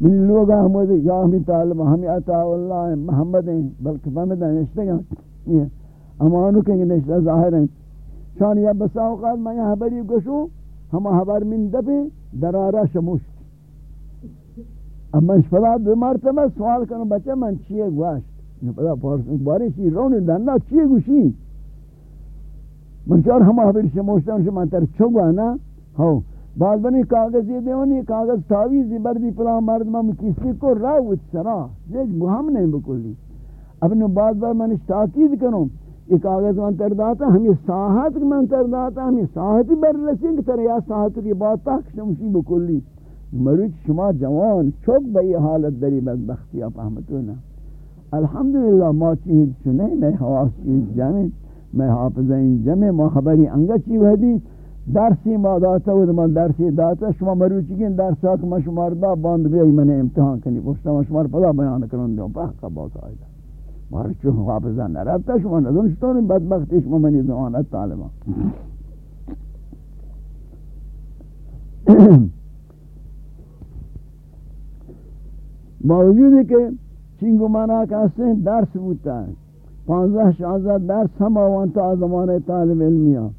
من لوگ احمد یا ہمیں طالب ہمیں عطا اللہ محمد ہیں، بلکہ محمد ہیں نشتے گا امانو کہیں نشتے ظاہر ہیں۔ شان یا بسا اوقات میں یہاں بری گشو ہم حبر من دفع درارہ شموشت اب من فلا دو مرتبہ سوال کروں، بچہ من چیئے گوشت پدا پارسن باری چی رونی دننا چیئے گوشی؟ من چار ہم حبر شموشتا ہوں من تر چگوا نا؟ ہاں بعد بنی کاغذ یہ دیونی، کاغذ تاویزی بردی پلا مرد من کسی کو راوت سرا دیکھ مهم نہیں بکلی. اب بعد بار من تاکید کروں یہ کاغذ من تر داتا ہمیں ساحت من تر داتا ہمیں ساحتی بر رسنگ تر یا ساحت کی بات تک شمشی بکلی. مروچ شما جوان، چوک بئی حالت دری بدبختی آپ احمدونا. الحمدللہ، ما چیز چنے، میں حواس چیز جمع، میں حافظین جمع، ما خبری انگا چی وحدی درسی ما داتا و من درسی داتا شما مروچگین درس ها که ما شما را باند بیای من امتحان کنی. پشتا ما شما را پدا بیان کنون دیو بحقا باز آیدا مارا چون حافظه نرفتا شما ندون چطور این بدبختی شما منی دعانت طالبان. باوجودی که چینگو مانا کسی درس بودتا پانزه شانزده درس هم آوان تا زمان طالب علمی ها.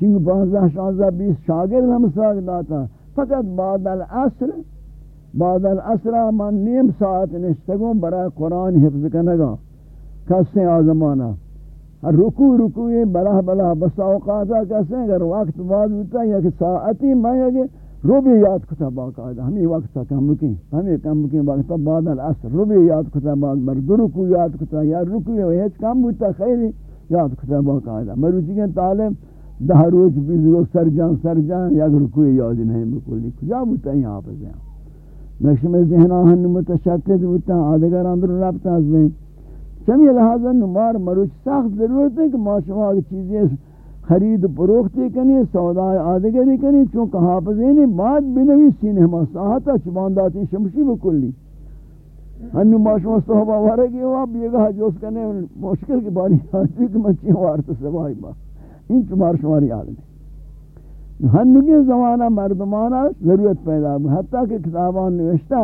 چنگ پانزہ شانزہ بیس شاگرد ہم ساگ داتا فقط بعد العصر بعد العصر من نیم ساعت نشتگوں برای قرآن حفظ کنگا کسیں آزمانا۔ رکو رکوی بلا بلا بس اوقاتا کسیں اگر وقت بعد ہوتا ہے کہ ساعتی میں اگر رو بھی یاد کتا باقاعدہ ہمیں وقت تا کم بکیں۔ ہمیں کم بکیں وقت بعد العصر۔ رو بھی یاد کتا بعد بر دو رکو یاد کتا۔ یا رکو یا ہیچ کم بوتا خیلی یاد کتا باقاعدہ مروچی کے طالب دہ روز بیزرو سر جان سر جان یا اگر کوئی یاد نہیں بکلی کجا بوتا ہے یہاں پر زیاں نقشم ذہن آہن متشکت بوتا آدھگر اندر رابطہ از بین چمی لحاظا نمار مروچ سخت ضرورت ہے کہ ما شما آگے چیزیں خرید پروختی کنی سودای آدھگری کنی چونکہ حافظینی بعد بنوی سینے ہما ساہتا چبانداتی شمشی بکلی ہنو ما شما صحبہ ورگی ہوا بیگا جوس کنے مشکل کی باری آتی کہ من چیہ وارتا سوائی بات این چمار شمار یاد نہیں ہنگی زمانہ مردمانہ ضرورت پیدا ہوئی حتیٰ کہ کتابان نوشتا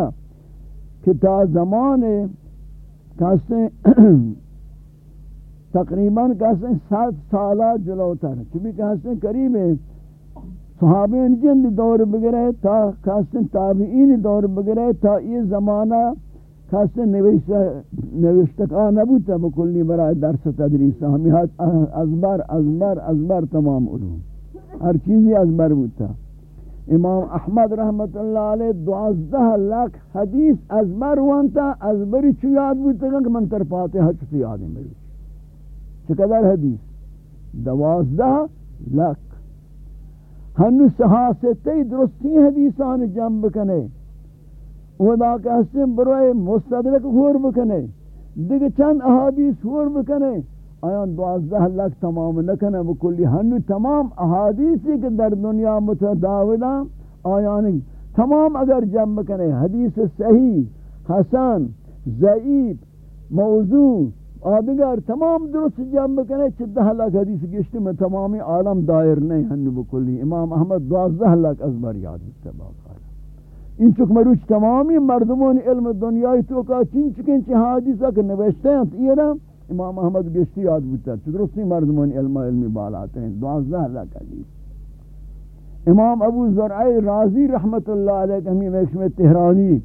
کہ تا زمان کہتے تقریباً کہتے ہیں سات سالہ جلوتر چبی کہتے ہیں قریب صحابین جند دور بگرے، تا کہتے ہیں تابعین دور بگرے، تا یہ زمانہ کسی نوشتکا نبوتا بکلی برای درس تدریس. ہمی ازبر ازبر ازبر تمام علوم. ہر چیزی ازبر بوتا امام احمد رحمت اللہ علیہ دوازدہ لاکھ حدیث ازبر وانتا ازبری چو یاد بوتا کہ من تر فاتحہ چو یادی میری چقدر حدیث؟ دوازدہ لاکھ. ہنو سہاستے درستی حدیثان جنب کنے ودا کہ ہستیں بروئے مستدرک ہور بکنے دیکھ چند احادیث ہور بکنے آیان دوازدہ لاکھ تمام نکنے بکلی ہنو تمام احادیثی کہ در دنیا متداولا آیان تمام اگر جمع بکنے حدیث صحیح، حسن، ضعیف، موضوع، آدگر، تمام درست جمع بکنے چدہ لاکھ حدیث گشتی میں تمامی عالم دائر نہیں ہنو بکلی امام احمد دوازدہ لاکھ ازبر یاد اتباق این چک مروچ تمامی مردمان علم دنیای تو کا چین چکن چی حادثہ کہ نوشتے ہیں تو یہ امام احمد گشتی یاد بودتا تو درستی مردمان علم علمی بالاتے ہیں دوازدہ لاکھ حدیث امام ابو زرعی رازی رحمت اللہ علیہ ہمیں میکشم تہرانی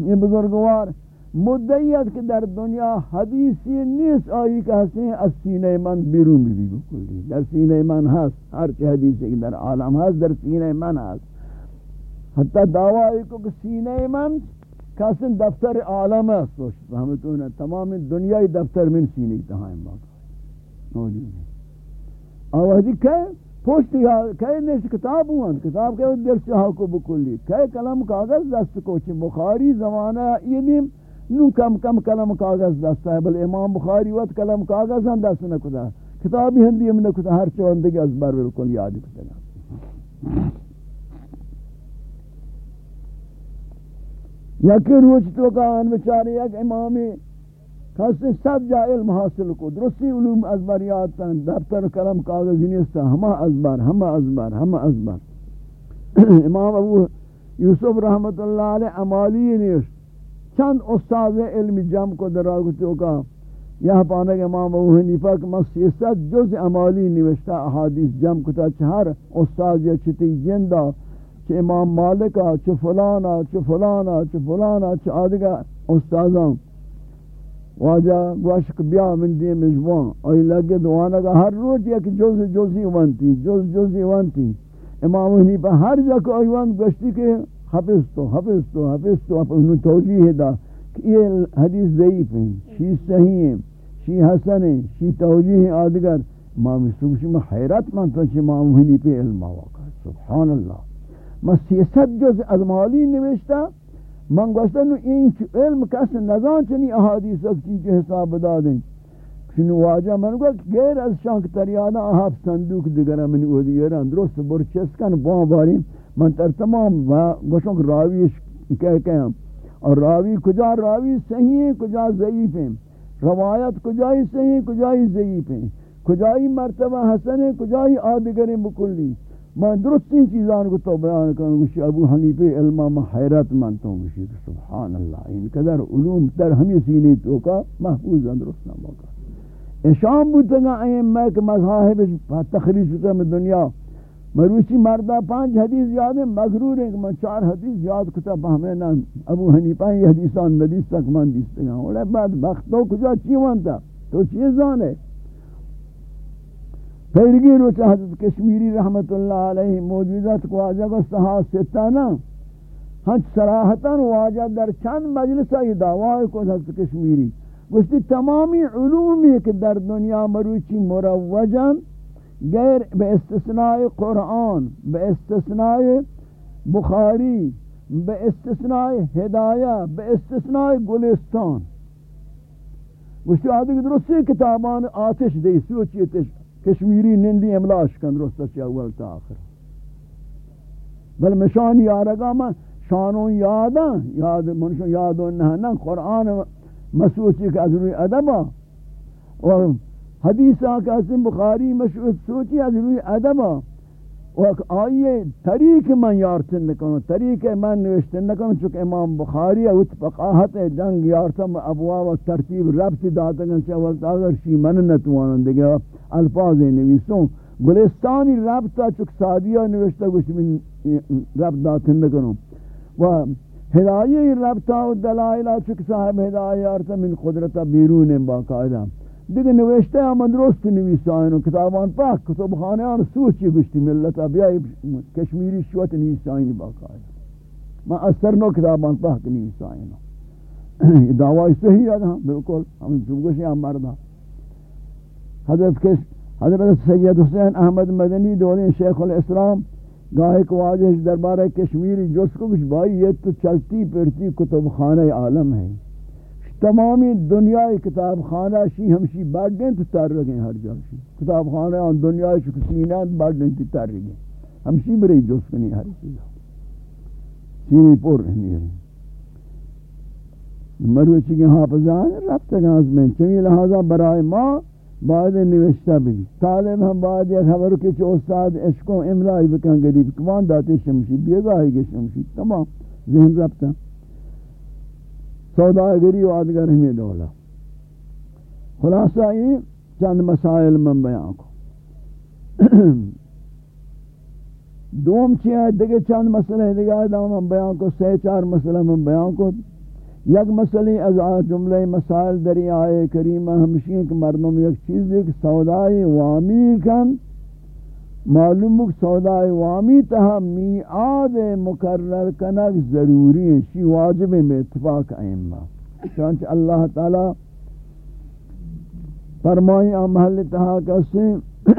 یہ بزرگوار مدعیت کہ در دنیا حدیثی نیس آئی کہ ہستے ہیں از سینہ من بیرون بھی بھی بکلی در سینہ من ہست ہر چی حدیثی در عالم ہست در سینہ من ہست حتی دعوی کو کہ سینے من کسن دفتر عالم ہے سوچ فهمتون تمام دنیای دفتر من سینے تہائیں باقا موجود ہے آوازی کہ پوشتی کہ نیس کتاب ہوا کتاب کہ در چاہا کو بکلی. کہ کلم کاغذ دست کو چھ بخاری زمانہ یہ نیم. نو کم کم کلم کاغذ دست ہے بل امام بخاری وقت کلم کاغذ ہم دست نکتا کتابی ہندی ہم نکتا ہر چوندگی از بر بالکل یاد کتا یکی روچ تو کا ان بچاری یک امامی کسی سب جا علم حاصل کو، درستی علوم ازبر یاد تن دفتر کلم کاغذ نیستا ہما ازبر ہما ازبر ہما ازبر امام ابو یوسف رحمت اللہ علیہ عمالی نیش، چند استاد علم جم کو دراغتوں کا یہ پانے کے امام ابو حنیفہ کہ مخصیصت جز عمالی نوشتہ احادیث جم کتا چہر استاد یا چتی جندہ چھ امام مالکہ چھ فلانا چھ فلانا چھ فلانا چھ آدھگا استاذان واجہ گوشک بیا من دی مجبوان اوی لگے دوانا کا ہر روز یک جز جزی وانتی جز جزی وانتی امام حنیفہ ہر جگہ اوی وانت گوشتی کہ حفظ تو حفظ تو حفظ تو انہوں توجیہ دا کہ یہ حدیث ضعیف ہیں، شی صحیح ہیں، شی حسن ہیں، شی توجیہ ہیں آدگر امام سوشی میں حیرت من تو چھ امام حنیفہ علم آواقع سبحان اللہ۔ میں سیست جز از مالی نوشتا من گوشتا نو این علم کس نزان چنی احادیث اکتی چی حساب دادیں شنو واجہ من گو غیر از شانک تریانا احاب صندوق دیگر من او دیگران درست برچسکن بان باریم. من تر تمام گوشوں کہ راوی کہہ کہ ہم اور راوی کجا؟ راوی صحیح ہے کجا ضعیف ہیں روایت کجائی صحیح ہے کجائی ضعیف ہیں کجائی مرتبہ حسن ہے کجائی آدگر مکلی میں درست ان چیزان کو تو بیان کروں گوشی ابو حنیفہ علمہ میں حیرت منتا ہوں گوشی سبحان اللہ، ان قدر علوم در ہمیں سینے تو کا محفوظ درست نہ موقع اشام بودتا گا این میں کہ مذہب تخریج ہوتا میں دنیا۔ مروچی مردہ پانچ حدیث یاد ہیں مغرور ہیں کہ میں چار حدیث یاد کتا پہمیں نا ابو حنیفہ یہ حدیثان ندیس تک من دیستے گا اوڑے بعد بختو کجا چی وانتا تو چیزان ہے پیرگی روچہ حضرت کشمیری رحمت اللہ علیہ موجودت کو آجا کو سہا ستانا ہنچ سراحتاً واجہ در چند مجلسہ یہ دعوی کو حضرت کشمیری گوشتی تمامی علومی کہ در دنیا مروچی مروجن غیر بے استثناء قرآن بے استثناء بخاری بے استثناء ہدایہ بے استثناء گلستان. گوشتی آدھے کہ درستی کتابان آتش دے سوچی تش کشمیری نندی املاش کن رستا چی اول تا آخر. بل مشان یارگا من شانون یادن یاد منشون یادون نهنن قرآن مسوچی که از روی ادبا و حدیث آکا اسم بخاری مشہور سوچی از روی ادبا و آئیے، طریق من یارتن نکنو طریق من نوشتن نکنو چونکہ امام بخاری اوت فقاہت جنگ یارتم ابوا و ترتیب ربط داتن چاولت اگر شی من نتوانن دیگه الفاظ نویسوں۔ گلستانی ربطا چک سادیہ نوشتا گوش من ربط داتن نکنو و ہدایہ ربطہ و دلائلہ چک صاحب ہدایہ ارتا من قدرتا بیرون باقاعدہ۔ دیکھ نوشتے ہیں من درست نویسا ہیں کتابان پاک، کتاب خانے آن سوچی گشتی ملتا بیائی کشمیری شوت نویسا ہیں باقاعدہ میں اثر نو کتابان پاک نویسا یہ دعوی صحیح ہے بالکل. ہم چوگوشی ہم مردہ حضرت حضرت سید حسین احمد مدنی دولین شیخ الاسلام گاہے کو واجہ دربارہ کشمیری جس کو کچھ بھائی یہ تو چلتی پھرتی کتب خانہ عالم ہے تمامی دنیا کتاب خانہ شی ہمشی بڑھ تو تر رگیں ہر جا شی۔ کتاب خانہ ان دنیا شی سینات بڑھ تو تر رگیں۔ ہمشی بری جس کنی ہر چیز۔ سینی پور رہنی ہے۔ مروچی کے حافظان رب تک آز میں۔ چمی لہذا برائے ماں بعد نوشتہ بھی طالب ہم بعد ایک خبر کے چو استاد عشقوں املائی بکن گریب، کمان داتے شمشی، بیگاہی کے شمشی، تمام ذہن ربطہ سوداگری و آدگر ہمیں دولا خلاصہ یہ، چند مسائل من بیان کو دوم چیئے دیکھے چند مسئلہ دیکھے من بیان کو سی چار مسئلہ من بیان کو یک مسئلہ از جملہ مسائل دری آئے کریمہ ہمشین کہ مردم یک چیز ایک سودائی وامی کن۔ معلوم کہ سودائی وامی تہا میعاد مقرر کنک ضروری ہے شی واجب میں اتفاق ائمہ۔ چانچہ اللہ تعالی فرمائی آن محل تہا کسے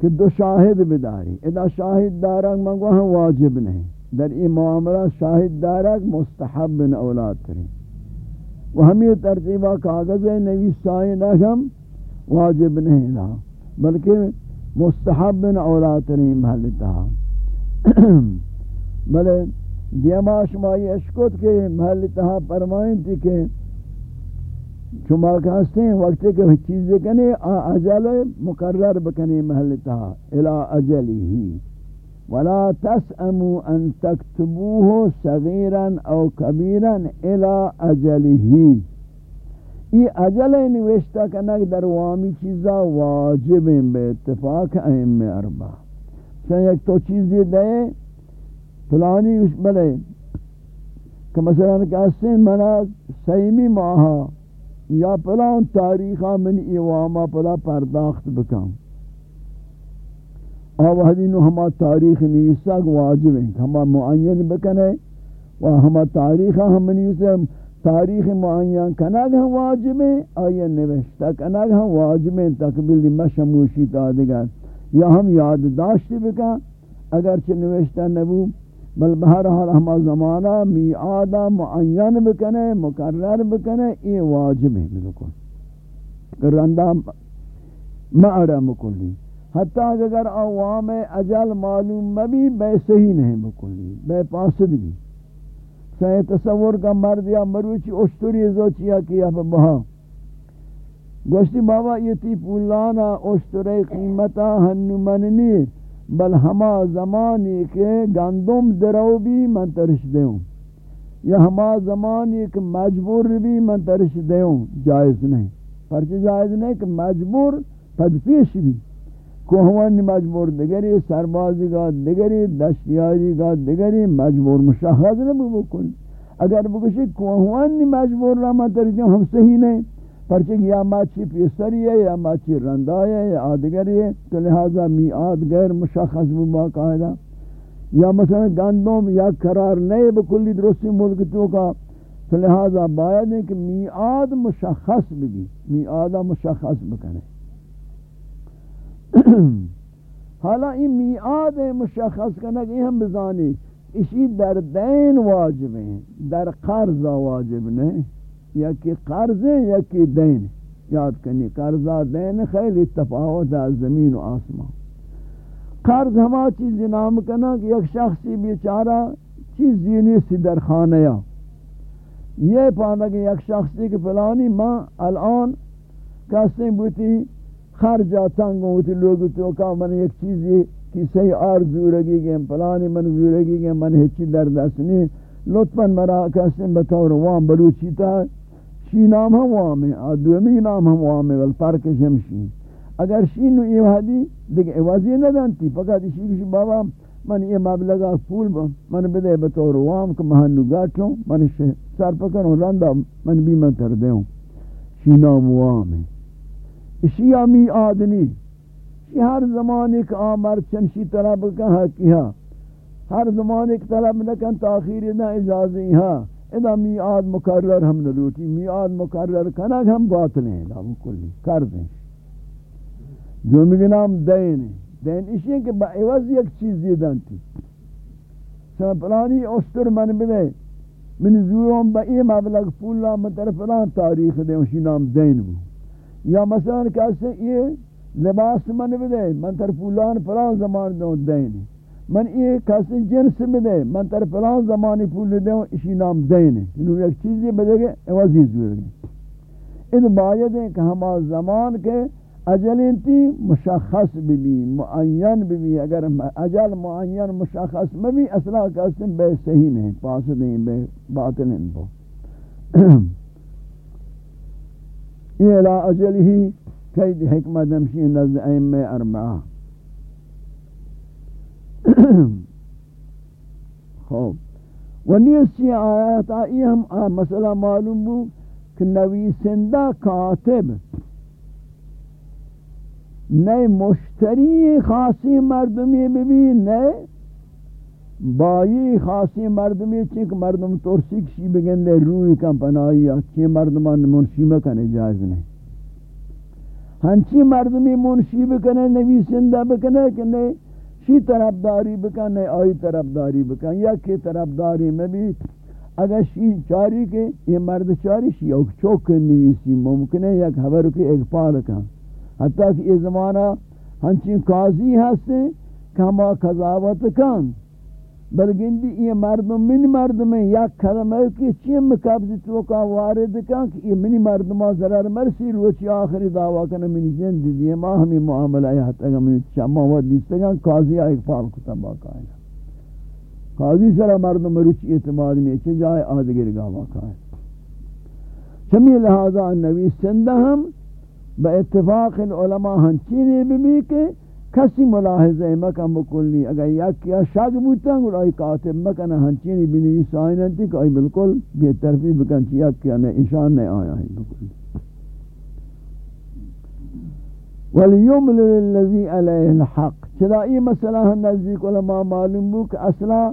کہ دو شاہد بداری۔ ادا شاہد دارک منگو ہم واجب نہیں۔ در این معاملہ شاہد دارک مستحب اولاد کریں وہ ہمیں ترتیبہ کاغذ نویس نویسائی نگم واجب نہیں رہا بلکہ مستحب بن اولاد کریں محل تہا بلے دیما شمائی اشکت کے محل تہا فرمائیں تھی کہ شما کہاستے ہیں وقت کہ چیزیں کنے اجل مقرر بکنے محل تہا الى اجلی ہی. ولا تسأموا ان تكتبوه صغيرا او كبيرا الى اجله ای اجل نوشتہ کنک در وامی چیزا واجب ہیں بے اتفاق اہم اربع. سن یک تو چیزی دے فلانی اس بلے کہ مثلا کہتے ہیں منا سیمی ماہا یا پلان تاریخا من ایواما پلا پرداخت بکم. آوہدی نو ہما تاریخ نیسا واجب ہیں ہما معین بکنے و ہما تاریخا ہم نیسا تاریخ معین کنگ ہم واجب ہیں آیا نوشتا کنگ ہم واجب ہیں تقبیل مشموشی تادگر یا ہم یاد داشتی بکن، اگرچہ نوشتا نبو، بل بہرحال ہما زمانہ میعادہ معین بکنے، مقرر بکنے، یہ واجب ہے بالکل رندہ معرہ مکلی حتی اگر عوام اجل معلوم مبی، بے صحیح نہیں بکلی، بے پاسد بھی۔ سہی تصور کا مرد یا مروچی، اشتری زوچیا کیا بہا گوشتی بابا یہ تی پولانا اشتری قیمتا ہنو مننی بل ہما زمانی کے گندم درو بھی من ترش دیوں۔ یا ہما زمانی کے مجبور بھی من ترش دیوں۔ جائز نہیں۔ پرچہ جائز نہیں کہ مجبور تدفیش بھی۔ کوہوان مجبور دگری سربازی گا دگری دشتیاری گا دگری مجبور مشاہد نبو بکن اگر بکشی کوہوان مجبور را من ترش دیوں ہم صحیح نہیں پرچک یا ماچی پیسری ہے، یا ماچی رندائی ہے، یا آدگری ہے، تو لہذا میعاد غیر مشخص باقاعدہ یا مثلا گندم یا قرار نئے بکلی درستی ملک تو کا، تو لہذا باید ہے کہ میعاد مشخص بھی میعادہ مشخص بکنے۔ حالا این میعاد مشخص کنک یہ ہم بزانی اسی در دین واجب ہیں در قرض واجب نہیں یا کہ قرض ہے یا کہ دین. یاد کنی قرضہ دین خیلی تفاوت ہے زمین و آسمان. قرض ہما چیز نام کنا کہ یک شخصی بیچارہ چیز زینی سی در خانہ یا. یہ پانا کہ یک شخصی کہ فلانی ماں الان کسی بوتی خرجہ تنگوں ہوتی لوگ تو کا من یک چیزی کسی آرزو رگی گئے فلانی من زورگی گئے من ہچی در دست نہیں۔ لطفاً مرا کسی بطور وام بلوچی تا۔ شی نام ہم وام ہے دومی نام ہم وام ہے والفرق شمشی۔ اگر شی نو یہ حدی دیکھ عوضی نہ دانتی فقط اسی کسی بابا، من یہ مبلغا پول با، من بدے بطور وام کہ مہن گاٹوں من سر پکروں رندہ من بھی من تر دیوں شی نام وام ہے اسی آمی آدنی شی ہاں ہاں۔ ہر زمانے کا آمر چنشی طلب کہا کیا ہر زمانے کی طلب نکن تاخیر نہ اجازی ہاں۔ ادا میعاد مقرر ہم نلوٹی میعاد مقرر کنک ہم باطل ہیں دا کلی کر دیں۔ جو مگنام دین ہے، دین اسی ہے کہ با عوض یک چیز دیدن تھی۔ سن پلانی من بدے من زوروں با ای مبلغ پولا مطر فلان تاریخ دیں اسی نام دین بو۔ یا مثلا کہتے ہیں یہ لباس من بدے، من تر پولان فلان زمان دوں دین من یہ کسی جنس بدے، من تر فلان زمانی پول دے ہوں، اسی نام دین انہوں یعنی ایک چیزی بدے گے عوضی زور ان باید ہیں کہ ہما زمان کے اجل انتی مشخص بھی معین بھی اگر اجل، معین، مشخص میں بھی اصلا کسی بے صحیح نہیں، پاس نہیں، بے باطل نہیں۔ بو یہ لا أجل ہی قید حکمت ہمشی نزد ائمہ اربعہ خوب و نیسی آیات آئی ہم مسئلہ معلوم بو کہ نویسندہ کاتب. نئے مشتری خاصی مردمی بھی نئے بائی خاصی مردمی چنک مردم ترسی کشی بگن لے روی کم پنائی مردمان منشیمہ کنے جائز نہیں ہنچی مردمی منشیب کنے نویسندہ بکنے کہ نہیں شی طرف داری بکن نہیں آئی طرف داری بکن. یا کی طرف داری میں بھی اگر شی چاری کے یہ مرد چاری شی اوک چوک نویسی ممکن ہے یک خبر کے ایک پال کن. حتیٰ کہ یہ زمانہ ہنچین قاضی ہستے کہ ہما قضاوت کن. بلگندی یہ مردم منی مردم ہیں یا کلمہ کی چیم قبض تو کا وارد کن کہ یہ منی مردم ضرر مرسی روچی آخری دعویٰ کن منی جن دیدی ما ہمیں معاملہ ہے حتی کہ منی چما ود دیستگان قاضی آئیک پال کتا باقا ہے قاضی سر مردم روچی اعتماد نہیں چھ جائے آدگر گا باقا ہے چمی لہذا نبی سندہ ہم با اتفاق العلماء ہنچینے بھی کہ کسی ملاحظہ مکن بکلی اگر یک کیا شاگ بوتا گل آئی کاتب مکن ہنچینی بینی سائنتی کہ آئی بالکل بے طرفی بکن چی یک کیا نہیں اشان نہیں آیا ہے۔ بکلی وَلْيُمْلِ لِلَّذِي عَلَيْهِ الْحَقِّ۔ چدا ای مسئلہ ہم نزدیک علماء معلوم بو کہ اصلا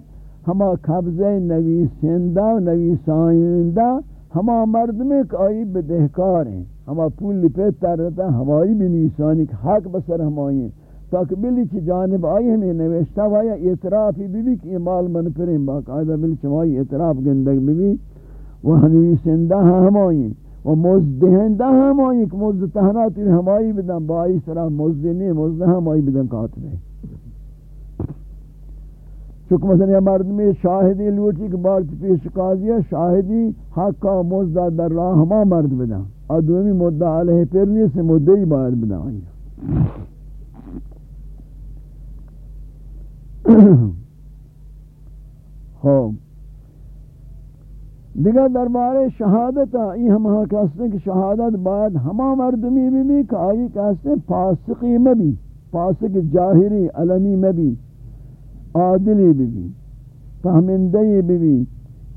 ہما قبضہ نبی سندہ و نبی سائندہ ہما مرد میں کہ آئی بدہکار ہیں۔ ہما پول لپیت تر رہتا، ہمائی بھی نیسانی کہ حق بسر ہمائی ہیں۔ تاکہ بلی چی جانب آئی ہمیں نوشتا وایا اعترافی بھی بھی کہ مال من پریں باقاعدہ بلی چوائی اعتراف گندگ بھی بھی وہ ہنوی سندہ ہمائی و مزدہندہ ہمائی کہ مزد تہناتی ہمائی بدن بائی سرا مزدنی مزد ہمائی بدن کاتب ہے چونکہ مثلا یہ مردمی شاہدی لوٹی کہ بارت پیش قاضی ہے شاہدی حق کا مزدہ در راہ ہما مرد بدن ادومی مدہ علیہ پرنی سے مدعی باید بدن آئی خوب دیگر دربار شہادت ای ہم ہاں کہتے ہیں کہ شہادت بعد ہما مردمی بھی بھی کہ آئی کہتے ہیں فاسقی مبی فاسق جاہری، علنی مبی عادلی بھی بھی فہمندی بھی بھی۔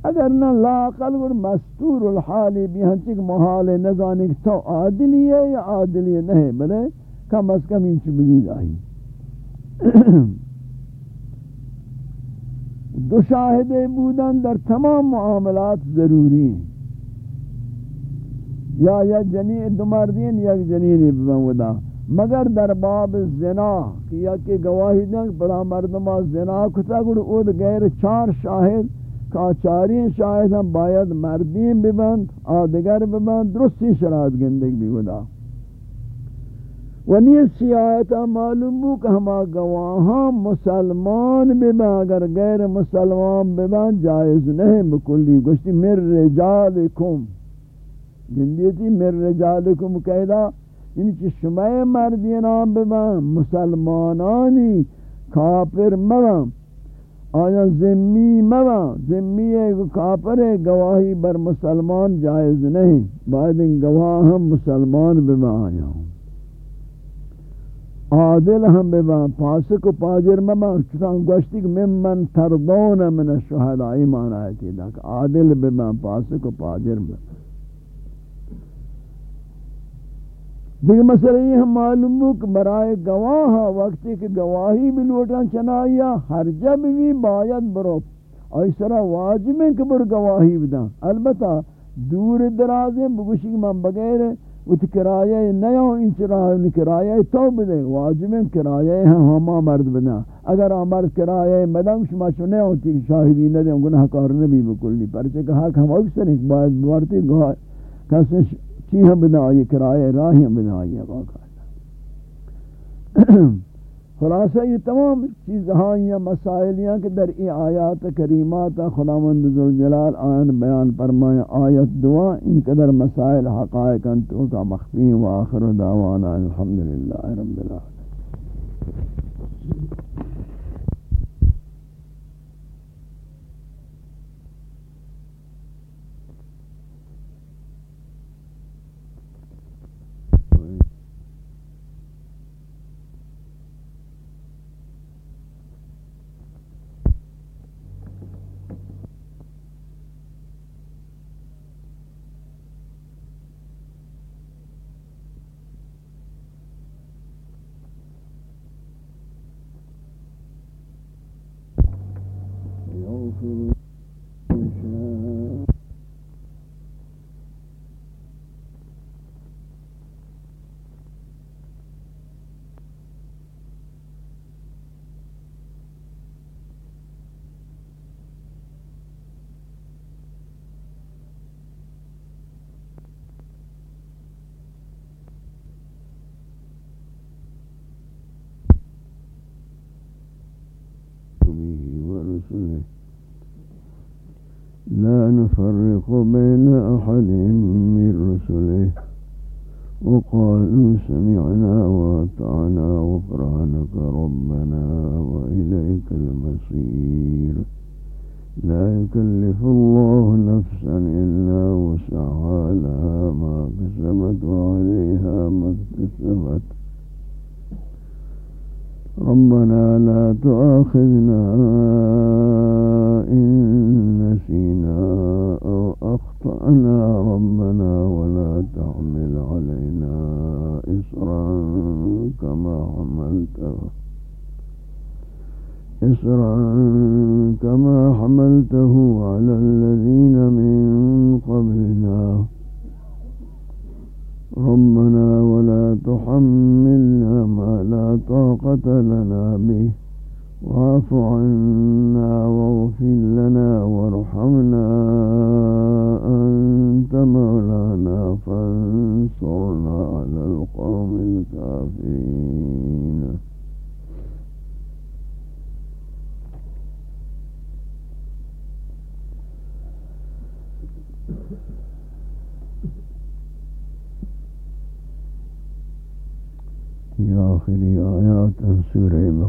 اگر نہ لا عقل ور مستور الحالی بھی ہنچک محال نزانی کہ تو عادلی ہے یا عادلی نہیں، بلے کم از کم انچ بگید آئی دو شاہدے بودن در تمام معاملات ضروری ہیں۔ یا یا جنین دو مردین یا جنینی بمودا مگر در باب زنا کیا کہ گواہی دیں بڑا مردمہ زنا کتا گڑ اود غیر چار شاہد کا چارین شاہد ہم باید مردین ببند، آدگر ببند، درستی شرائط گندگ بھی ودا ونی سیاحتا معلوم بو کہ ہما گواہاں مسلمان بما اگر غیر مسلمان بما جائز نہیں بکلی. گوشتی مر رجالکم. گندیتی مر رجالکم قیدہ یعنی چی شمع مردینان بما مسلمانانی کافر موا آیا زمی موا زمی کافر گواہی بر مسلمان جائز نہیں بعد ان گواہ ہم مسلمان بما آیا ہوں عادل ہم بما فاسق و پاجر مما چتان گوشتی کہ من من تردون من الشہداء، ایمان آیتی لیکن عادل بما فاسق و پاجر مما۔ دیکھ مسئلہ یہ ہم معلوم ہو کہ برائے گواہ وقتی کہ گواہی بھی لوٹان چنائیا ہر جب بھی باید برو۔ ایسرا واجب ہے کہ بر گواہی بدن البتہ دور درازیں بگوشی کہ من بغیر وہ کرایہ نیا انچ راہ کرایہ تو بدے واجب کرایہ ہم ہما مرد بنا۔ اگر مرد کرایہ مدام شما چنے ہوتی شاہدی نہ دیں گناہ کار نبی بکلی پرچہ کہ حق ہم اکثر ایک بار بارتی گواہ کسی چی ہم بنا، یہ کرایہ راہی ہم بنا، یہ واقع خلاصہ یہ تمام چیزہاں یا مسائلیاں کہ در ای آیات کریمات خداوند ذوالجلال آن بیان فرمائے آیت دعا ان قدر مسائل حقائق انتو کا مخفی و آخر دعوانا الحمدللہ رب العالمين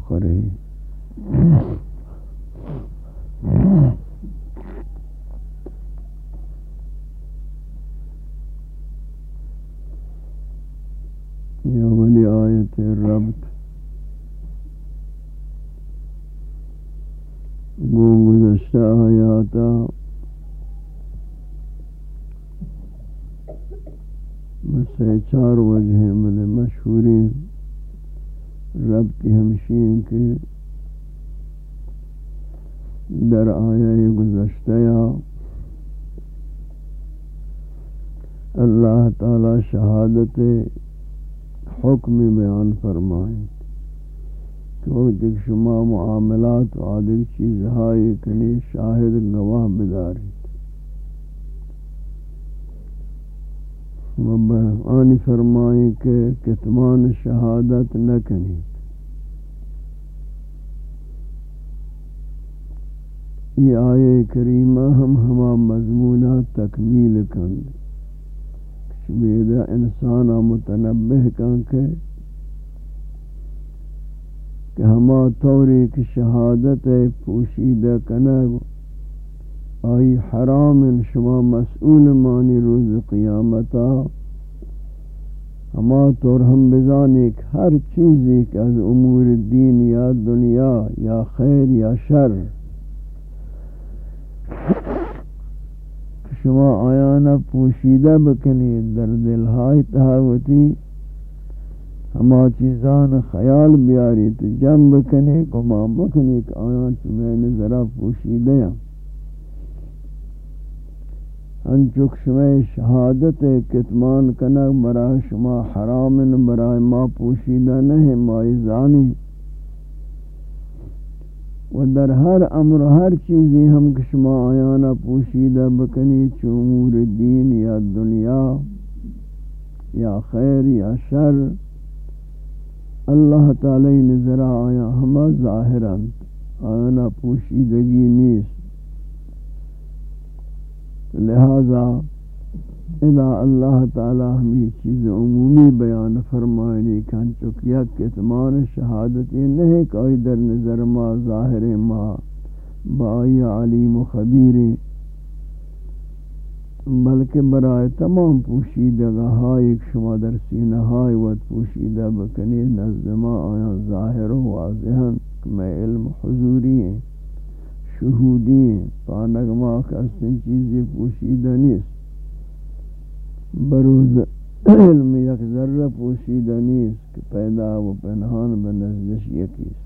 آخره يا ولي آية الربط گذشته آیاتا بس چار وجهي من المشهورين ربطی ہمشین کے در آیا گزشتہ یا اللہ تعالی شہادت حکم بیان فرمائیں کہ شما معاملات و آدھک چیز ہائی کنی شاہد گواہ بداری آنی فرمائیں کہ کتمان شہادت نہ کنی۔ یہ آئے کریمہ ہم ہما مضمونہ تکمیل کند شبیدہ انسانا متنبہ کن کے کہ ہما طوری کی شہادت پوشیدہ کنگ آئی حرام شما مسئول مانی روز قیامتا۔ ہما طور ہم بزانی کہ ہر چیزی کہ از امور دین یا دنیا یا خیر یا شر۔ شما آیانا پوشیدہ بکنی در دلہائی تحاوتی، ہما چیزان خیال بیاری تو جم بکنی کما بکنی کہ آیان چمین ذرا پوشیدہ ہیں انچک شما شہادت کتمان کنک برای شما حرام برای ما پوشیدہ نہیں ما زانی و در ہر امر ہر چیزی ہم کشما آیانا پوشیدہ بکنی چمور دین یا دنیا یا خیر یا شر، اللہ تعالی نظر آیا، ہما ظاہران آیانا پوشیدگی نیست. لہذا اذا اللہ تعالی ہمیں چیز عمومی بیان فرمائنی کن چکیا کتمان شہادتی نہیں کوئی در نظر ما، ظاہر ما بائی علیم و خبیر بلکہ برائے تمام پوشیدگا ہائی ایک شما در سینہ ہائی ود پوشیدہ بکنی نزد ما آیا ظاہر و واضحاً میں علم حضوری ہیں، شہودی ہیں، پانک ما کسن چیزی پوشیدہ نیست۔ بروز علم یک ذرہ پوشیدہ نیست کہ پیدا و پنہان بنزدش یکی یکیست.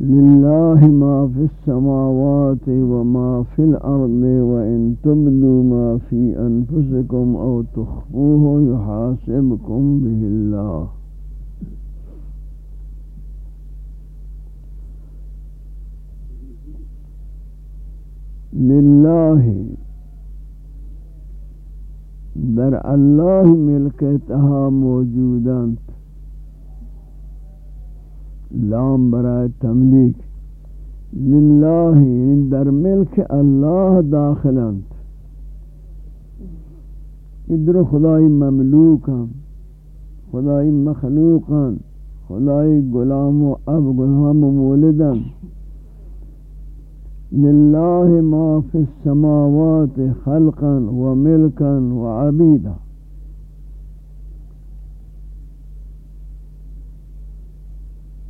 لله ما في السماوات وما في الأرض وإن تبدوا ما في أنفسكم أو تخفوه يحاسبكم به الله للہ در اللہ ملک تہا لام برائے تملیک. للہ یعنی در ملک اللہ داخلانت ادھر خدای مملوکاں خدای مخلوقاں خدای غلام و اب، غلام و مولداں للہ ما فی السماوات خلقا و ملکا و عبیدا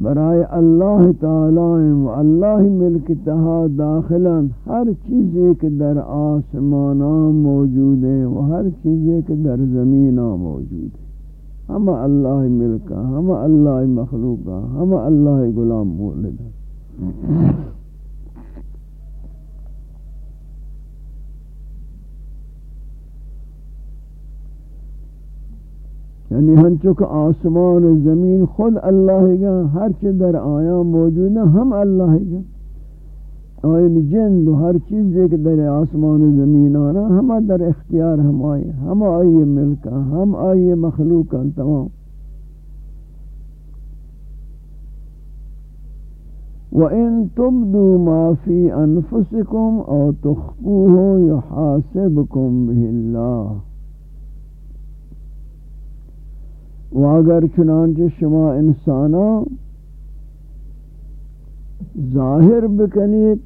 برائے اللہ تعالی و اللہ ملک تہا داخلا ہر چیز ایک در آسمانا موجود ہے و ہر چیز ایک در زمینا موجود ہے۔ ہم اللہ ملکا ہم اللہ مخلوقا ہم اللہ غلام مولدہ۔ یعنی ہنچو کہ آسمان و زمین خود اللہ گا ہر چی در آیا موجود ہے ہم اللہ گا آئین جند و ہر چیز ایک در آسمان و زمین آنا، ہم در اختیار ہم آئے، ہم آئیے ملکا ہم آئیے مخلوقا تمام۔ وَإِن تُبْدُوا مَا فِي أَنفُسِكُمْ أَوْ تُخْفُوهُ يُحَاسِبْكُمْ بِهِ اللَّهُ۔ و اگر چنانچہ شما انسانا ظاہر بکنیت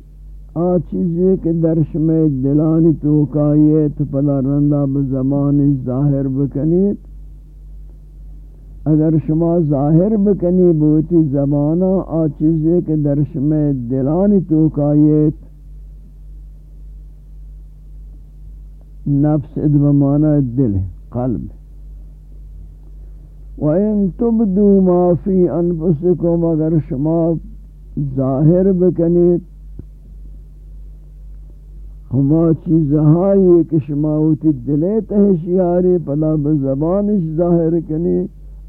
آ چیزی کہ درش میں دلانی توقعیت پدا رندہ بزمانی ظاہر بکنیت اگر شما ظاہر بکنی بوتی زمانہ، آ چیزی کہ درش میں دلانی توقعیت نفس ادبمانہ دل، قلب۔ وَإِن تُبْدُوا مَا فِي أَنفُسِكُمْ، اگر شما ظاہر بکنید، ہما چیزہائی کہ شما ہوتی دلے تہشیاری پدا بزبانش ظاہر کنی،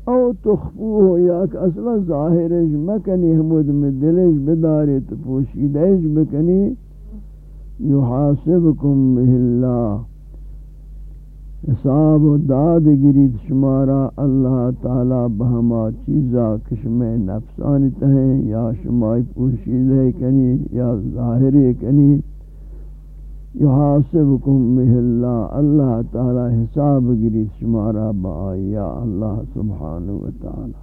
او تخفوه یا کہ اصلا ظاہرش مکنی حمود میں دلش بداری تو پوشیدش بکنی، یحاسبکم بہ اللہ. حساب و داد گرید شمارا اللہ تعالی بہما چیزا کشم نفسانی تہیں یا شمائی پوشیدہ کنی یا ظاہری کنی یحاسبکم بہ اللہ اللہ تعالی حساب گرید شمارا یا اللہ سبحانہ وتعالی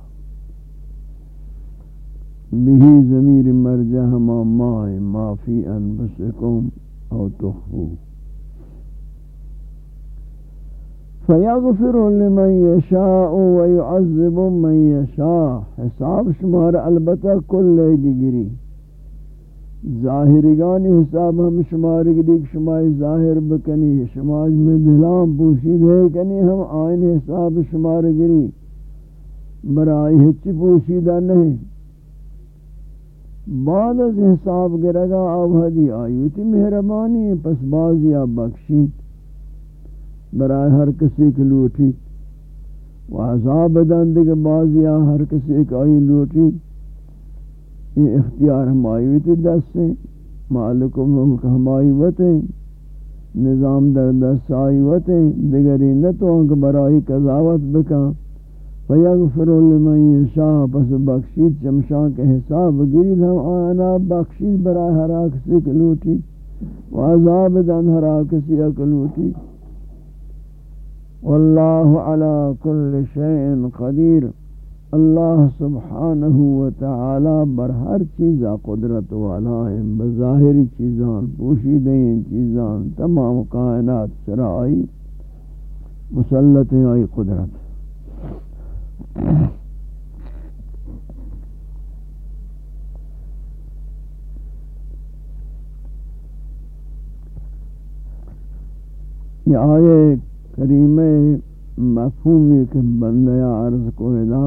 بہی ضمیر مرجع ہما مائی ما فی انفسکم او تخفو فیغفر لمن یشاء و یعذب من یشاء حساب شمار البتہ کل لے گری ظاہرگانی حساب ہم شمار گری شمار ظاہر بکنی، شمار میں دلام پوشید ہے کنی، ہم آئین حساب شمار گری برائی ہچی پوشیدہ نہیں۔ بعد از حساب گرگا آوہدی آئی تھی مہربانی، پس بازی آب بخشید۔ برای ہر کسی کی لوٹی۔ و عذاب دن دیکھ بازیاں ہر کسی کی آئی لوٹی۔ یہ اختیار ہمائی تھی دست سے مالکم ملک ہمائی وطیں نظام در دست آئی وطیں دیگری نتو انک برائی قضاوت بکا فیغفر لمن یشاء، پس بخشید چمشان کے حساب گرید ہم آنا، بخشید برای ہر کسی کی لوٹی۔ و عذاب دن ہر کسی کی لوٹی۔ واللہ علی کل شیء قدیر. اللہ سبحانہ وتعالی بر ہر چیزا قدرت والا ہے بظاہری چیزان پوشیدیں چیزان، تمام کائنات سرائی مسلط آئی قدرت۔ یہ آئے کریم مفہومی کے بندیا عرض کو ادا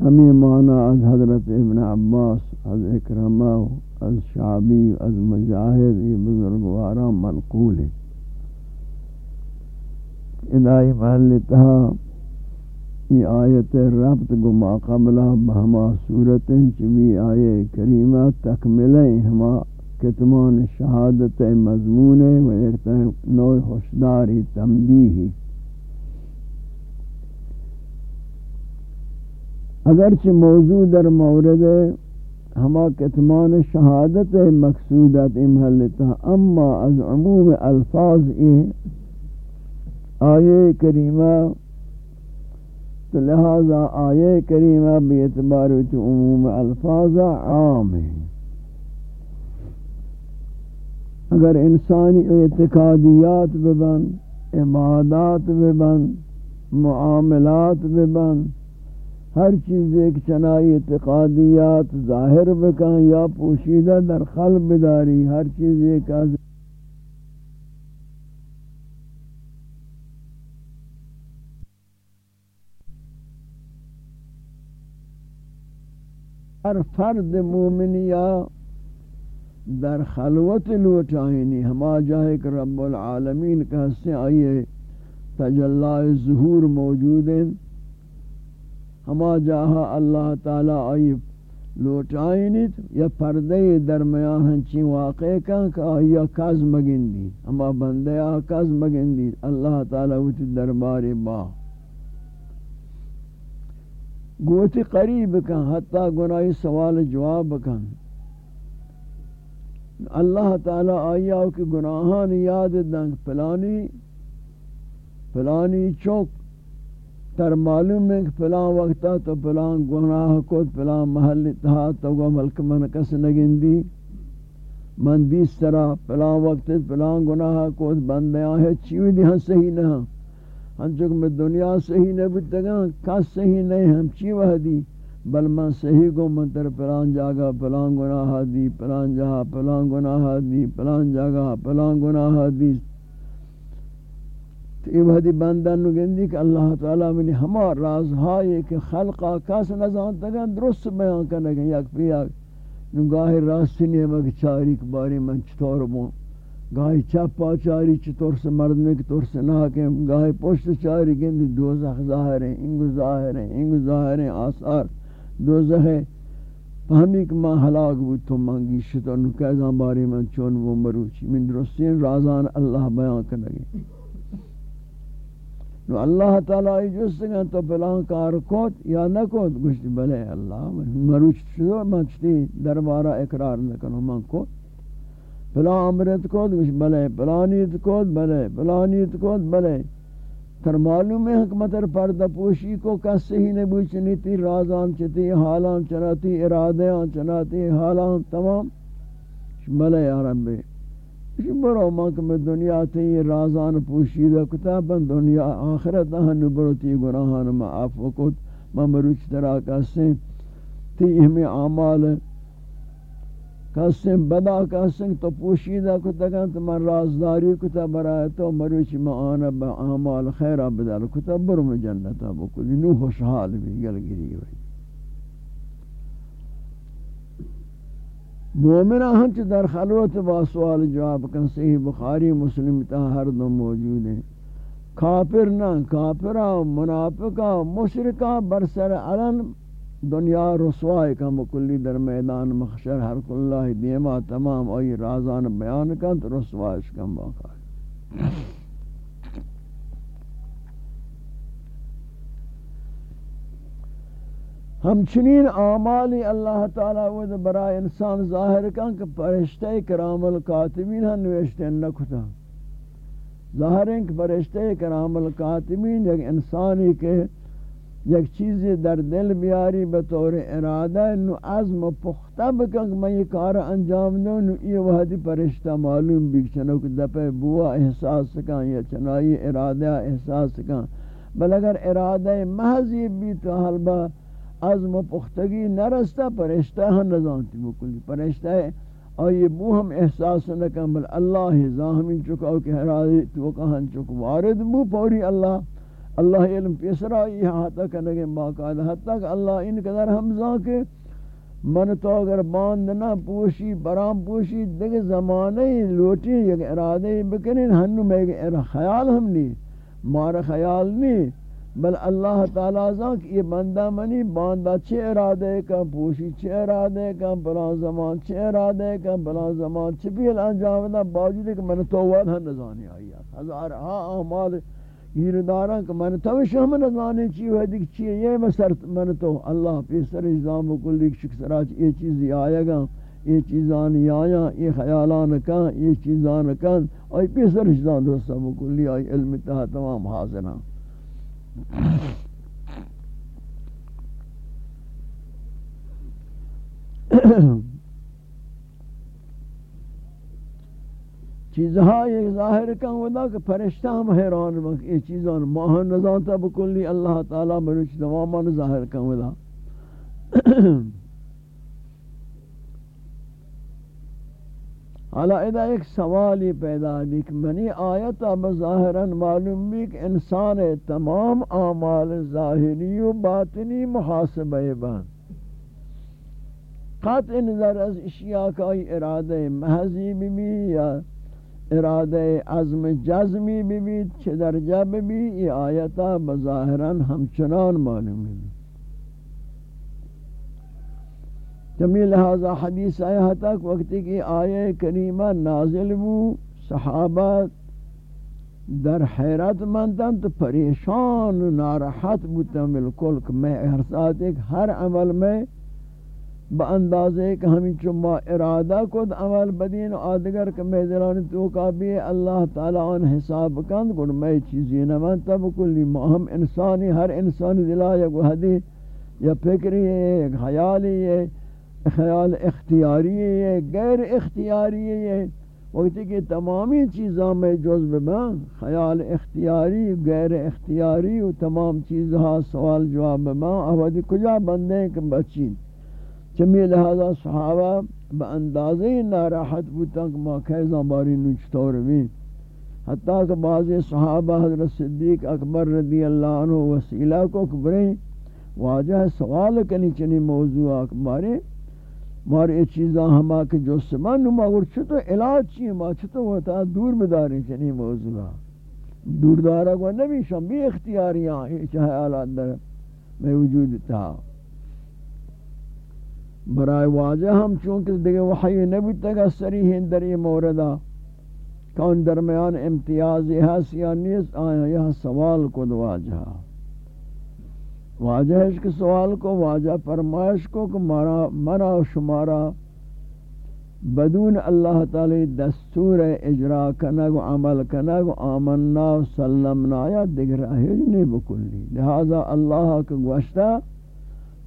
ہمیں معنی از حضرت ابن عباس، از اکرمہ، از شعبی، از مجاہد یہ بزرگوارا منقول ہے ادائی محل تہا یہ آیت ربط گما قبلہ بہما صورتیں چوی آئے کریمہ تکملیں، ہما کتمان شہادت مضمون و ایک نوع خوشداری تنبیہی اگرچہ موضوع در مورد ہما کتمان شہادت مقصودت امحلتا اما از عموم الفاظ آیے کریمہ تو لہذا آیے کریمہ بیعتبار تو عموم الفاظ عام ہے اگر انسانی اعتقادیات ببن، عبادات ببن، معاملات ببن، ہر چیز ایک چنائی اعتقادیات ظاہر بکن یا پوشیدہ در خلب داری، ہر چیز ایک از ہر فرد مومنیا در خلوت لوٹائنی ہما جائے کہ رب العالمین کا حصے آئیے تجلہ ظہور موجود ہیں۔ ہما جاہا اللہ تعالی آئی لوٹائنیت یا پردے درمیان ہنچی واقع کن کہ آیا کاز مگندی ہما بندے آ کاز مگندی اللہ تعالی وچ دربار با۔ گوتی قریب کن حتی گناہی سوال جواب کن اللہ تعالی آیا کہ گناہان یاد دنگ پلانی پلانی چوک تر معلوم ہے کہ فلان وقتا تو فلان گناہ کو فلان محل تھا تو وہ ملک من کس نگندی من بیس طرح فلان وقت فلان گناہ کو بندیاں ہے چیوی دی ہن صحیح نہ۔ ہاں، ہاں، ہن چک میں دنیا صحیح نہ بتگا کس صحیح نہیں، ہم چی وحدی بل من صحیح کو من تر فلان جاگا فلان گناہ دی فلان جہاں فلان گناہ دی فلان جاگا فلان گناہ دی۔ تو یہ وحدی بندن نو گندی کہ اللہ تعالی منی ہما راز ہائے کہ خلقا کس نظام تگن، درست بیان کرنے گا یک پی یک نو گاہی راستی نیمہ کہ چاری کے بارے من چطور بون۔ گاہی چپا چاری چطور سے مردنے کی طور سے ناکیں گاہی پشت چاری گندی دوزخ ظاہر ہیں، انگو ظاہر ہیں، انگو ظاہر ہیں، آثار۔ دوزخ ہے۔ فہمی کہ ماں حلاق بود تو منگی شتر نو کیزان بارے من چون وہ مروچی۔ من درستین رازان اللہ بیان کرنے گا نو اللہ تعالی جستگن تو فلان کار کوت یا نہ کوت گوشت بلے اللہ۔ مروچ شدو مچتی دربارہ اقرار نکنو من کوت۔ فلان امرت کوت، گوشت بلے فلانیت کوت بلے فلانیت کوت بلے۔ تر معلوم ہے حکمتر پردہ پوشی کو کس سے ہی نبوی چنیتی رازان چتی، حالان چناتی ارادیان چناتی حالان تمام۔ بلے یا ربی اسی برو مانک میں دنیا تی رازان پوشیدہ کتابن دنیا آخرت ہن برو تی گناہان ما عفو کت ما مروچ ترا کسیں تی ہمیں اعمال کسیں بدا کسیں تو پوشیدہ کتگن تو من رازداری کتا برای تو مروچ ما آنا با اعمال خیرہ بدل کتا برو میں جنتا بکلی نو خوشحال بھی گل گری ہوئی۔ مومنہ ہنچ در خلوت با سوال جواب کن صحیح بخاری مسلم تا ہر دو موجود ہیں۔ کافر نہ، کافرہ، منافقہ، مشرکہ، برسر علن دنیا رسوائی کا مکلی در میدان مخشر ہر کلہ دیما تمام اوی رازان بیان کن تو رسوائش کن باقا ہمچنین اعمالی اللہ تعالی وہ برائے انسان ظاہر کن کہ فرشتے کرام الکاتبین ہن نوشتے نکتا ظاہر ہے کہ فرشتے کرام الکاتبین ایک انسانی کے یک چیز در دل بیاری بطور ارادہ نو عزم پختہ بکن کہ میں یہ کار انجام دوں نو یہ وحدی فرشتہ معلوم بھی چنو کہ دپے بوا احساس کن یا چنائی ارادہ احساس کن. بل اگر ارادہ محض یہ بھی تو حلبہ عزم و پختگی نرستا پرشتہ ہم نزانتی بکلی. پرشتہ اور یہ بو ہم احساس نہ کم بل اللہ زاہمین چکا کہ حراضی تو کہاں چک وارد بو، پوری اللہ اللہ علم پیسرا یہ ہاتھا کنگے باقاعدہ، حتی کہ اللہ ان قدر ہم کے من تو اگر باند نہ پوشی، برام پوشی دیکھ زمانے لوٹی یک ارادے بکنین ہنو میں خیال ہم نہیں۔ مارا خیال نہیں۔ بل اللہ تعالیٰ زاک یہ بندہ منی باندہ چھ ارادے کا پوشی چھ ارادے کا بلا زمان چھ ارادے کا بلا زمان چھ۔ بھی الانجام دا باوجود ہے کہ من توواد ہم نزانی آئی ہزار ہاں اعمال گیر گیرداراں کہ من توش ہم نزانی چی ہوئے دیکھ چی یہ مسر من تو اللہ پیسر اجزام و کل دیکھ شکسرہ یہ چیزی آئے گا یہ چیزان آیا یہ خیالان کن یہ چیزان کن اور پیسر اجزام درستہ و کلی آئی علم تہا تمام حاضران چیزہا یہ ظاہر کن ودا کہ فرشتہ ہم حیران بک یہ چیزان ماہن نظانتا بکلی اللہ تعالی بروچ دوامان ظاہر کن ودا حالا ادا ایک سوالی پیدا بھی کہ منی آیتا بظاہرا معلوم بھی کہ انسان تمام اعمال ظاہری و باطنی محاسبہ بان قطع نظر از اشیاء کا ارادہ محضی بھی بھی یا ارادہ عزم جزمی بھی بھی چھ درجہ بھی بھی یہ آیتا بظاہرا ہمچنان معلوم بھی جمی لہذا حدیث آیا تک وقتی کی آیہ کریمہ نازل بو صحابہ در حیرت مندن تو پریشان ناراحت بودتا بالکل کہ میں احساس ایک ہر عمل میں با اندازے کہ ہمیں چما ارادہ کد عمل بدین آدگر کہ میں تو کا بھی اللہ تعالیٰ ان حساب کند کن میں چیزی نمان تب کلی ہم انسانی ہر انسانی دلا یا گوھدی یا فکری ہے یا خیالی ہے خیال اختیاری ہے غیر اختیاری ہے وقتی کہ تمامی چیزاں میں جز ببان خیال اختیاری، غیر اختیاری و تمام چیزہا سوال جواب ببان احوادی کجا بندے کہ بچین؟ چمی لہذا صحابہ با اندازے ناراحت بوتا کہ ما کیزا باری نوچتور بھی حتیٰ کہ بعض صحابہ حضرت صدیق اکبر رضی اللہ عنہ وسیلہ کو کبریں واجہ سوال کنی چنی موضوع اکباریں مار یہ چیزاں ہما کہ جو سمان نما اور چھتو علاج چیئے ما چھتو ہوتا دور میں داریں چنی موضوعا دور دارا کو نبی شم بھی اختیاریاں چاہے آلات در میں وجود تھا برائے واجہ ہم چونکہ دیکھے وحی نبی تک سریح در یہ موردہ کون درمیان امتیاز یہ حسیہ نیز آیا یہ سوال کو دو واجہ واجہ اس کے سوال کو واجہ فرمائش کو کہ مارا منا شمارا بدون اللہ تعالی دستور اجرا کنگ عمل کنگ آمنا سلمنا یا دیگر احجنی بکلی. لہذا اللہ کے گوشتا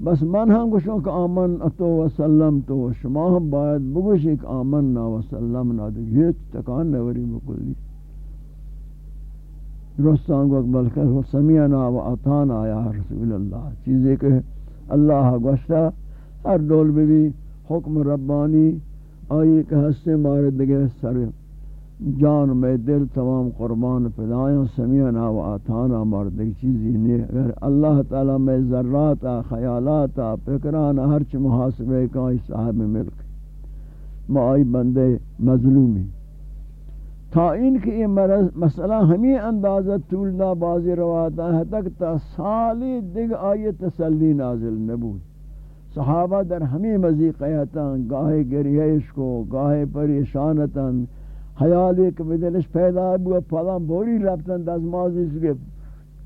بس من ہم گوشوں کہ آمن، اتو و سلم تو شما ہم باید بگوشی کہ آمنا و سلمنا دیگر تکان نوری بکلی درستان کو اقبل کر سمیعنا و اطانا یا رسول اللہ۔ چیزیں کہ اللہ گوشتا، ہر دول بھی بھی حکم ربانی، آئی کہ ہستے مارے دگے سر جان میں دل تمام قربان پدایاں سمیعنا و اطانا مردگ چیزی نہیں، اگر اللہ تعالی میں ذراتا خیالاتا فکرانا ہرچ محاسبے کا صاحب ملک ما آئی بندے مظلومی تا این کہ یہ مسئلہ ہمیں اندازہ طولنا بازی رواتا ہے تک تا سالی دیگ آئی تسلی نازل نبود۔ صحابہ در ہمیں مزی گاہے گریش کو، گاہے پریشانتا حیال ایک بدلش پیدا بوا پھلا بوری رفتن دزمازی سکے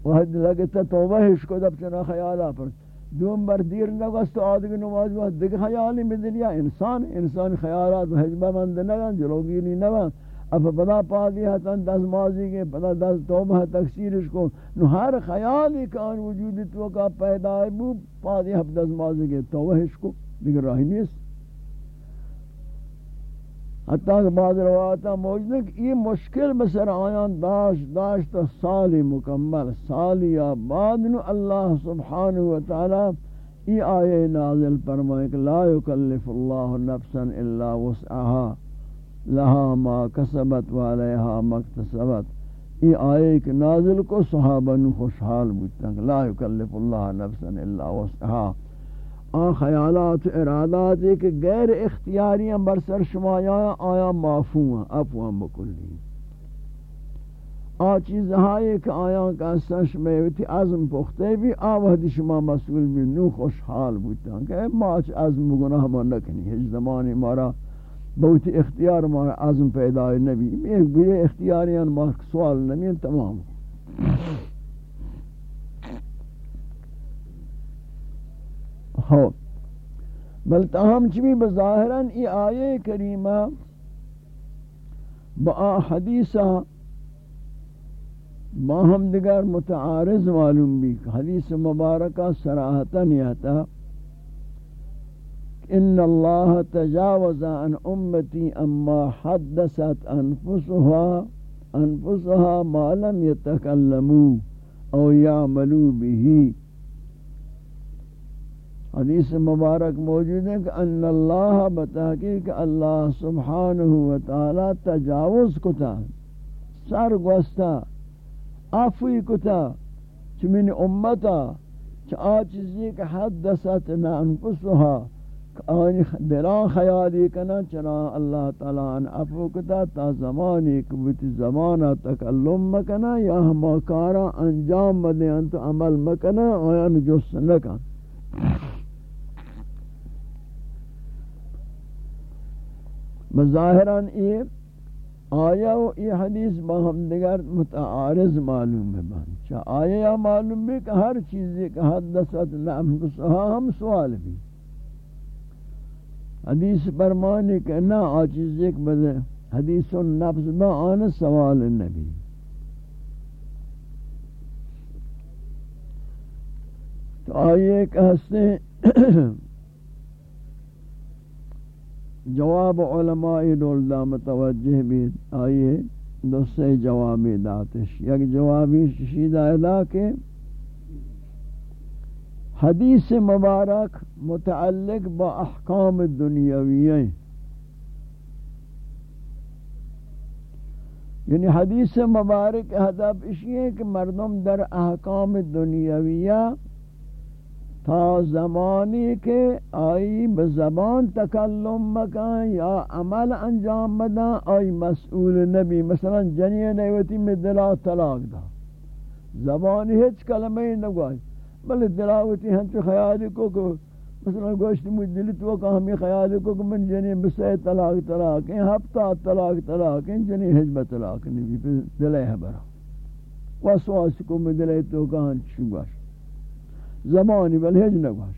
وحد لگتا توبہ ہش کو دب چنا خیالا پر دوم بر دیر نگست آدھگ نماز وحد دیکھ خیالی بدلیا انسان انسان خیالات حجبہ مند نگن جلوگینی نگن اب بدا پا دیا تن دس ماضی کے بدا دس توبہ تکسیرش کو نو ہر خیال ایک آن وجود تو کا پیدا ہے بو پا دیا دس ماضی کے توبہ اس کو دیگر راہی نہیں حتیٰ کہ بعض روایتا موجود ہے کہ یہ مشکل بسر آیان داشت داشت سالی مکمل، سالی یا بعد نو اللہ سبحانہ وتعالی یہ آیے نازل فرمائے کہ لا یکلف اللہ نفسا الا وسعها لہا ما کسبت و علیہا مکتسبت یہ آئے کہ نازل کو صحابہ نو خوشحال بودتا لا یکلف اللہ نفسا الا وسعها. آن خیالات و ارادات ایک غیر اختیاریاں برسر شما آیا آیا معفو ہیں افوان بکلی آ چیز ہائے کہ آیاں کا سنش میں ویتی عظم پختے بھی آوہدی شما مسئول بھی نو خوشحال بودتا کہ ما اچ عظم بگناہ ما نکنی ہج زمانی مارا بہت اختیار مارا عظم پیدا نبی۔ ایک بھی اختیاریان ما سوال نمین تمام۔ ہو۔ بل تاہم چمی بظاہران ای آیے کریمہ با حدیثہ با ہم دیگر متعارض معلوم بھی۔ حدیث مبارکہ سراحتا نیتا ان اللہ تجاوز عن امتی اما حدثت انفسها انفسها ما لم يتكلموا او يعملوا به حدیث مبارک موجود ہے کہ ان اللہ بتحقیق اللہ سبحانہ وتعالی تجاوز کتا سر گوستا عفوی کتا، چمین امتا، چا چیزی کہ حدثت نا انفسها آنی دلان خیالی کنا چنا اللہ تعالی ان عفو کتا، تا زمانی کبتی زمانا تکلم مکنا، یا ہما کارا انجام بدین تو عمل مکنا آیان جس نکن۔ بظاہران یہ آیا و یہ حدیث با ہم دیگر متعارض معلوم ہے بان چاہ آیا یا معلوم بھی کہ ہر چیزی کہ حدثت نعمدسہا ہم سوال بھی۔ حدیث فرمانے کہ نا آچیز ایک بدے حدیث النفس با آن سوال نبی۔ تو آئیے کہ ہستے جواب علماء دولدہ متوجہ بھی آئیے دوسرے جوابی داتش۔ یک جوابی ششیدہ ادا کے۔ حدیث مبارک متعلق با احکام دنیاوی یعنی حدیث مبارک حدب اسی ہے کہ مردم در احکام دنیاویہ تا زمانی کے آئی بزبان تکلم مکان یا عمل انجام بدن آئی مسئول نبی، مثلا جنی نیوتی میں دلا طلاق دا. زبانی ہیچ کلمہ ہی نگوائی بلے دلاوتی ہنچو خیالی کو کہ مثلا گوشت مجھ دلی تو کہ ہمیں خیالی کو کہ من جنی بسے طلاق طلاق ہیں ہفتہ طلاق طلاق ہیں جنی حجب طلاق نبی پھر دلے ہے برا واسواس کو میں دلے تو کہ ہنچو گوشت زمانی بل ہج نگوش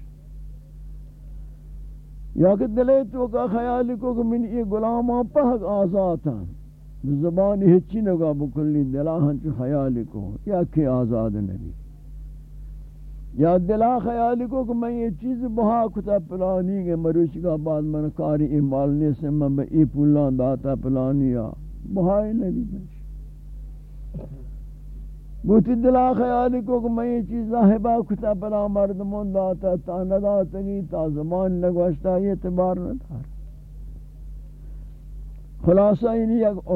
یا کہ دلے تو کا خیال کو کہ من یہ غلامان پہک آزاد ہیں زبانی ہچی نگا بکلی دلا ہنچ خیال کو، یا کہ آزاد نبی. یا دلا خیال کو کہ میں یہ چیز بہا کتا پلانی گے مروچ کا بعد من کاری ایمالنے سے میں ای پولان داتا پلانی یا بہائی نبی بنش. بوتی دلا خیالی کو کہ میں یہ چیز ظاہبہ کتا پلا مردمون داتا تا نداتنی تا زمان نگوشتا، یہ اعتبار ندار۔ خلاصہ یعنی یک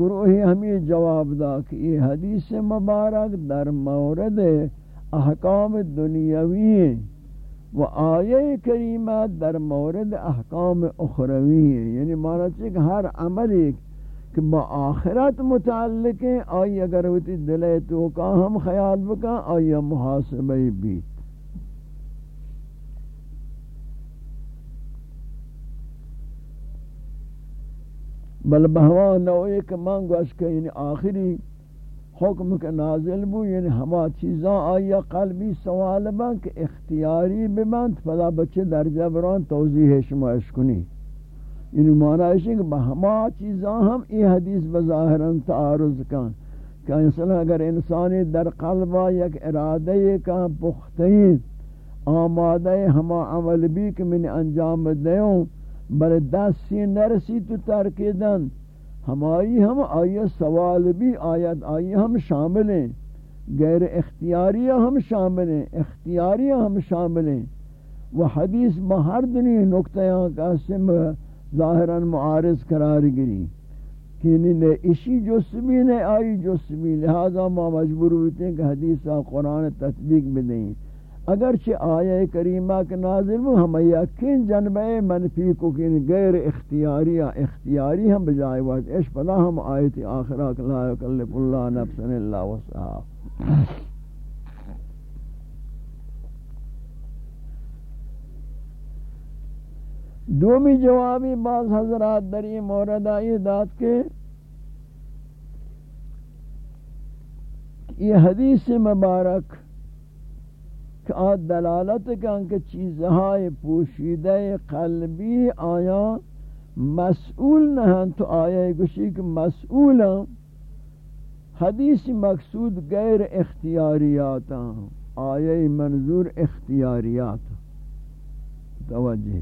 گروہی ہمیں جواب دا کہ یہ حدیث مبارک در مورد احکام دنیاوی و آیه کریمہ در مورد احکام اخروی یعنی مانا چاہے ہر عمل ایک کہ با آخرت متعلق ہیں، آئی اگر ہوتی دلے تو کا ہم خیال بکا، آئی محاسبہ بیت بل بہوا نوئے کہ مانگوش کہ یعنی آخری حکم کے نازل بو یعنی ہما چیزاں آئی قلبی سوال بان کہ اختیاری بمانت فلا بچے در جبران توضیح شما اشکنی یعنی معنی ہے کہ ہما چیزاں ہم یہ حدیث بظاہراً تعارض کن. کہ انسان اگر انسانی در قلبہ یک ارادہ کا پختین آمادہ ہما عمل بھی کہ من انجام دیوں بل دست نرسی تو ترکی دن ہمائی ہم آئی سوال بھی آیت آئی ہم شامل ہیں غیر اختیاریہ ہم شامل ہیں اختیاریہ ہم شامل ہیں وہ حدیث بہر دنی نکتیاں کا سم ظاہراً معارض قرار گری کہ نے اسی جسمی نے آئی جسمی لہذا ما مجبور ہوتے ہیں کہ حدیثہ قرآن تطبیق میں دیں اگرچہ آیہ کریمہ کے نازل وہ ہم یقین جنبہ منفی کو کن غیر اختیاری اختیاری ہم بجائے وقت اش ہم آیت آخرہ لا یکلف اللہ نفسا اللہ وسعہ دومی جوابی بعض حضرات در یہ مورد آئی داد کے یہ حدیث مبارک کہ آ دلالت کن کہ چیزہائی پوشیدہ قلبی آیا مسئول نہن تو آیا گوشی کہ مسئول حدیث مقصود غیر اختیاریات آیا منظور اختیاریات توجہ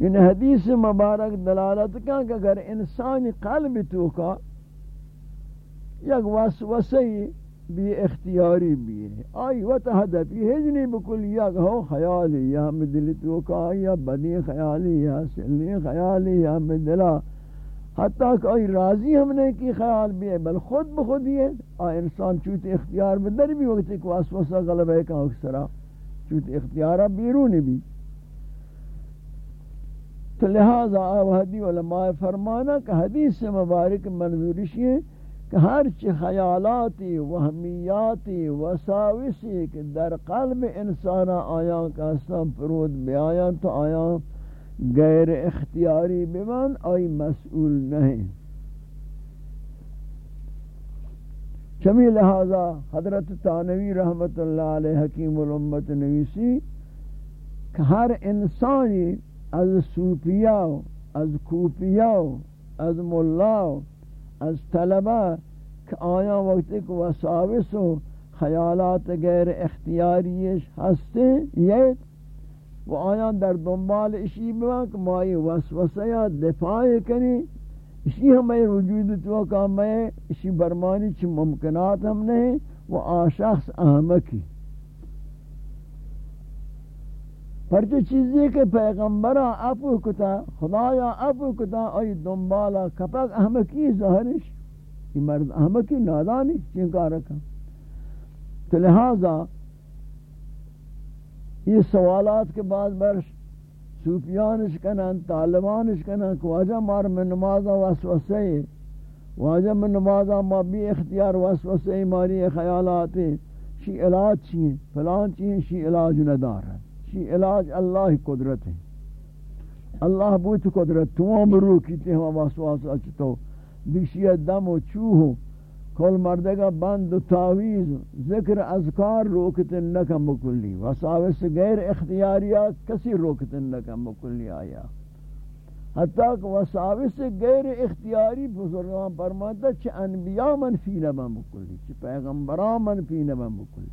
ان حدیث مبارک دلالت کن کہ اگر انسان قلب تو کا یک وسوسه بی اختیاری بھی ہے۔ آئی و تحدفی ہجنی بکل یک ہو خیالی یا ہم دل تو کا، یا بدی خیالی یا سلنی خیالی یا ہم دلا۔ حتیٰ کہ آئی راضی ہم نے کی خیال بھی ہے، بل خود بخود ہی ہے۔ آئی انسان چوت اختیار بدر بھی وقت ایک واسوسہ غلب ہے کہ اکسرا چوت اختیارہ بیرونی بھی۔ تو لہذا آوہدی علماء فرمانا کہ حدیث مبارک منظورشی ہے کہ ہر چی خیالاتی وہمیاتی وساوسی کہ در قلب انسان آیاں کا پرود بے آیاں تو آیاں غیر اختیاری بمن، آئی مسئول نہیں۔ چمی لہذا حضرت تانوی رحمت اللہ علیہ حکیم الامت نویسی کہ ہر انسانی از صوفیاء، از کوفیاء، از ملاء از طلبہ کہ آیا وقت ایک وساوس و خیالات غیر اختیاریش ہستے یہ وہ آیا در دنبال اشی بوا کہ مائی وسوسہ یا دفاع کنی؟ اسی ہمیں وجود تو کہ میں اسی برمانی چھ ممکنات ہم نہیں وہ آشخص احمقی. پرچہ چیزی کے پیغمبرہ اپو کتا، خدایا اپو کتا ای دنبالا کپک احمقی ظاہرش؟ یہ مرد احمقی نادانی چنکار رکھا تو لہذا یہ سوالات کے بعد برش صوفیانش کنن، طالبانش کنن کہ واجہ مار میں نمازہ وسوسے واجہ میں نمازہ ما بھی اختیار وسوسے ماری خیالات شی علاج چیئے فلان چیئے شی علاج ندار ہے چی علاج اللہ قدرت ہے۔ اللہ بوت قدرت تو امرو کیتے ہم واسواس اچتو بیشی دم و چوہ کل مردگا بند و تاویز ذکر اذکار روکتن نکم بکلی وساوس غیر اختیاریات کسی روکتن نکم بکلی آیا۔ حتیٰ کہ وساوس غیر اختیاری بزرگان فرماتا چھ انبیاء من فی نبن بکلی چھ پیغمبران من فی نبن بکلی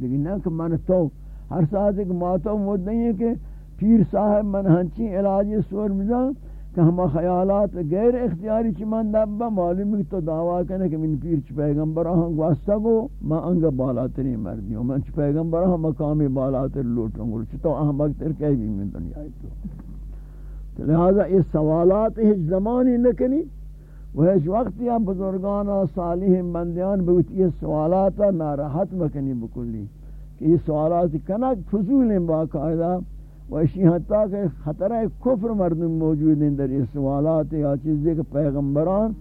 لیکن نک من تو ہر ساتھ ایک ماتو مود نہیں ہے کہ پیر صاحب من ہنچی علاج سور مزان کہ ہما خیالات غیر اختیاری چی من دبا معلوم ہے تو دعویٰ کرنے کہ من پیر چی پیغمبر آہاں گواستا گو میں انگا بالاتری مردی ہوں، من چی پیغمبر آہاں مقامی بالاتر لوٹوں گو چی تو احمق تر کہی بھی من دنیا تو۔ تو لہذا اس سوالات ہیچ زمانی نکنی وہ اس وقت یا بزرگان صالح بندیان بگوتی یہ سوالات ناراحت مکنی بکلی۔ کہ یہ سوالات کنک فضول ہیں باقاعدہ؟ و اسی حتیٰ کہ خطرہ کفر مردم موجود ہیں در یہ سوالات یا چیزیں کہ پیغمبران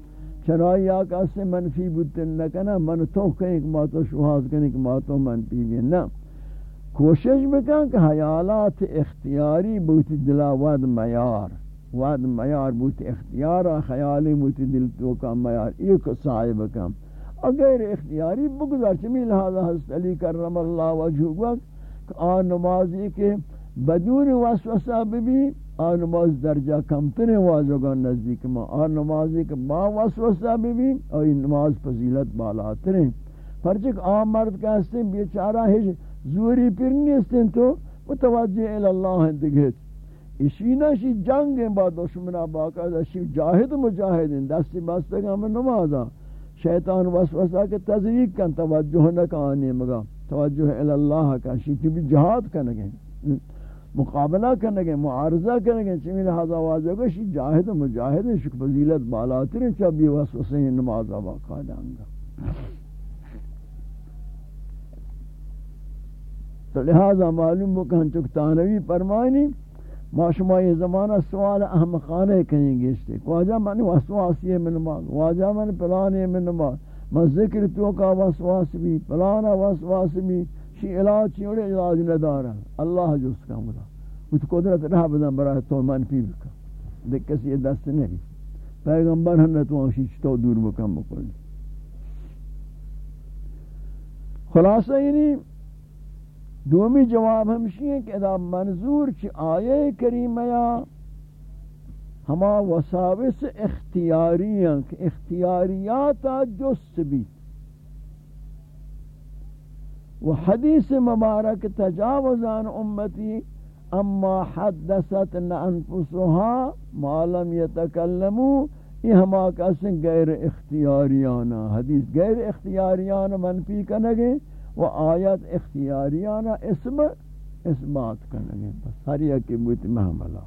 چرائی آقا سے منفی بودتن؟ نکنا من تو کہیں کہ ماتو شہاز کہیں کہ ماتو منفی بھی نا کوشش بکن کہ حیالات اختیاری بوتی دلا ود میار ود میار بوتی اختیارا خیالی بوتی دل تو کا میار ایک صاحب کم اگر اختیاری بگذار چمی لہذا حضرت علی کرم اللہ وجہ وقت آن نمازی کے بدون وسوسہ بھی آن نماز درجہ کمتر واضح نزدیک ما. آن نمازی کے با وسوسہ بھی آئی نماز فضیلت بالاتر. ہیں پرچک آن مرد کہتے ہیں بیچارہ ہی زوری پر نیستن تو متوجہ اللہ ہیں دگھت اسی نشی جنگ ہیں با دشمنہ باقاعدہ شی جاہد مجاہد ہیں دستی بستگاہ میں نمازہ شیطان وسوسہ کے تذریق کن، توجہ نہ کہانی مگا توجہ اللہ کا شیطی بھی جہاد کرنے گئے، مقابلہ کرنے گے معارضہ کرنے گے چمی لہذا واضح کو شی جاہد مجاہد شک فضیلت بالاتر ہیں چب یہ وسوسہ نماز واقع جانگا تو لہذا معلوم ہو کہ ہم چکتانوی فرمائنی ما شما یہ زمانہ سوال احمقانہ کہیں گے اس سے واجہ من وسواسی من نماز واجہ من پلانے من نماز من ذکر تو کا وسواس بھی پلانا وسواس بھی شی علاج چیوڑے علاج ندارا اللہ جو اس کا مدا وہ قدرت رہا بدن برای تو منفی بکا دیکھ کسی یہ دست نہیں پیغمبر ہم نے تو آنشی چطور دور بکم بکلی خلاصہ یعنی دومی جواب ہمشی ہے کہ ادا منظور چی آیے کریمہ یا ہما وساوس اختیاری ہیں کہ اختیاریات جست بھی۔ و حدیث مبارک تجاوزان امتی، اما حدثت انفسها ما لم يتكلموا یہ ہما کسن غیر اختیاریانا، حدیث غیر اختیاریانا منفی کنگے۔ و آیت اختیاریانا اسم اثبات کنگے بس ہر یکی بوت محملہ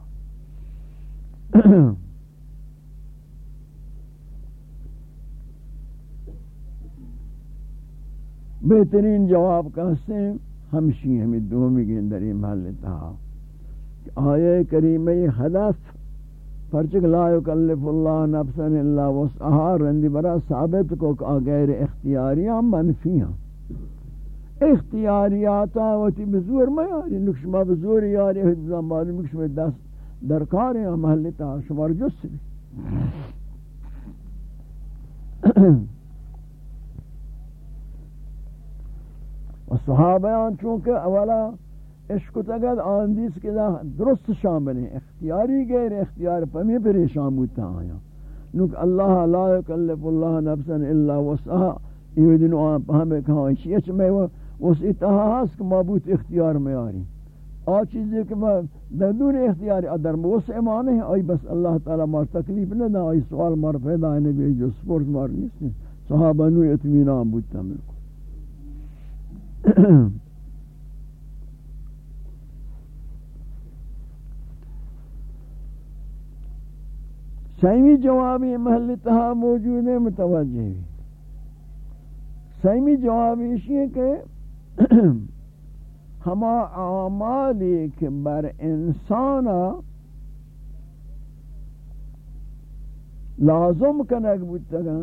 بہترین جواب کہتے ہیں۔ ہمشی ہمیں دومی کے اندر یہ محل تھا آیے کریمی حدث پرچک لا یکلف اللہ نفسا الا وسعها رندی برا ثابت کو کہ غیر اختیاریاں منفیاں اختیاریات آوتی بزور میں یاری نکشما بزور یاری حدیث معلوم نکش نکشما دست درکار ہیں محلی تا شمار جس بھی و صحابیان چونکہ اولا عشق و تگد آندیس کے درست شامل ہیں، اختیاری غیر اختیار پمی پریشان بودتا آیا. نوک اللہ لا یکلف اللہ نفسا الا وسعها یہ دن آن ہمیں کہا شیئے چھ میں وسعی تہا ہاس کہ مابوت اختیار میں آری آ چیزی کہ میں دون اختیاری ادر موسع مانے ہیں آئی بس اللہ تعالی مار تکلیف نہ دا آئی سوال مار پیدا ہے نبی، جو سپورٹ مار نہیں صحابہ نو اتمینان بودتا ملکو سیمی جوابی محل تہا موجود ہے، متوجہ بھی سیمی جوابی اسی ہے کہ ہما اعمالی کے بر انسانا لازم کنک بودتگن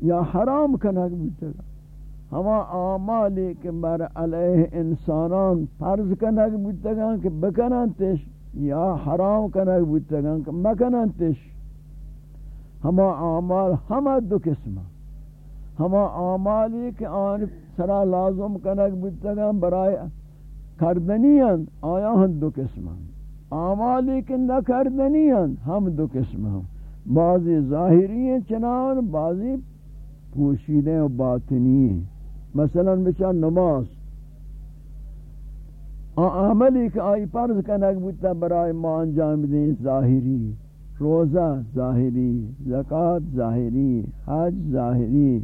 یا حرام کنک بودتگن ہما اعمالی کے بر علیہ انسانان فرض کنک بودتگن کہ بکنن تش یا حرام کنک بودتگن کہ مکنن تش ہما اعمال ہما دو قسم ہما اعمالی کہ آن سرا لازم کنک بودتگن برای کردنیان آیا ہم دو قسم ہیں اعمالی کہ نہ کردنیان ہم دو قسم ہم۔ بعضی ظاہری ہیں چنان، بعضی پوشیدے و باطنی ہیں۔ مثلا بچا نماز۔ عملی کہ آئی پرز کنک بودتا برای ما انجام دیں ظاہری روزہ ظاہری زکاة ظاہری حج ظاہری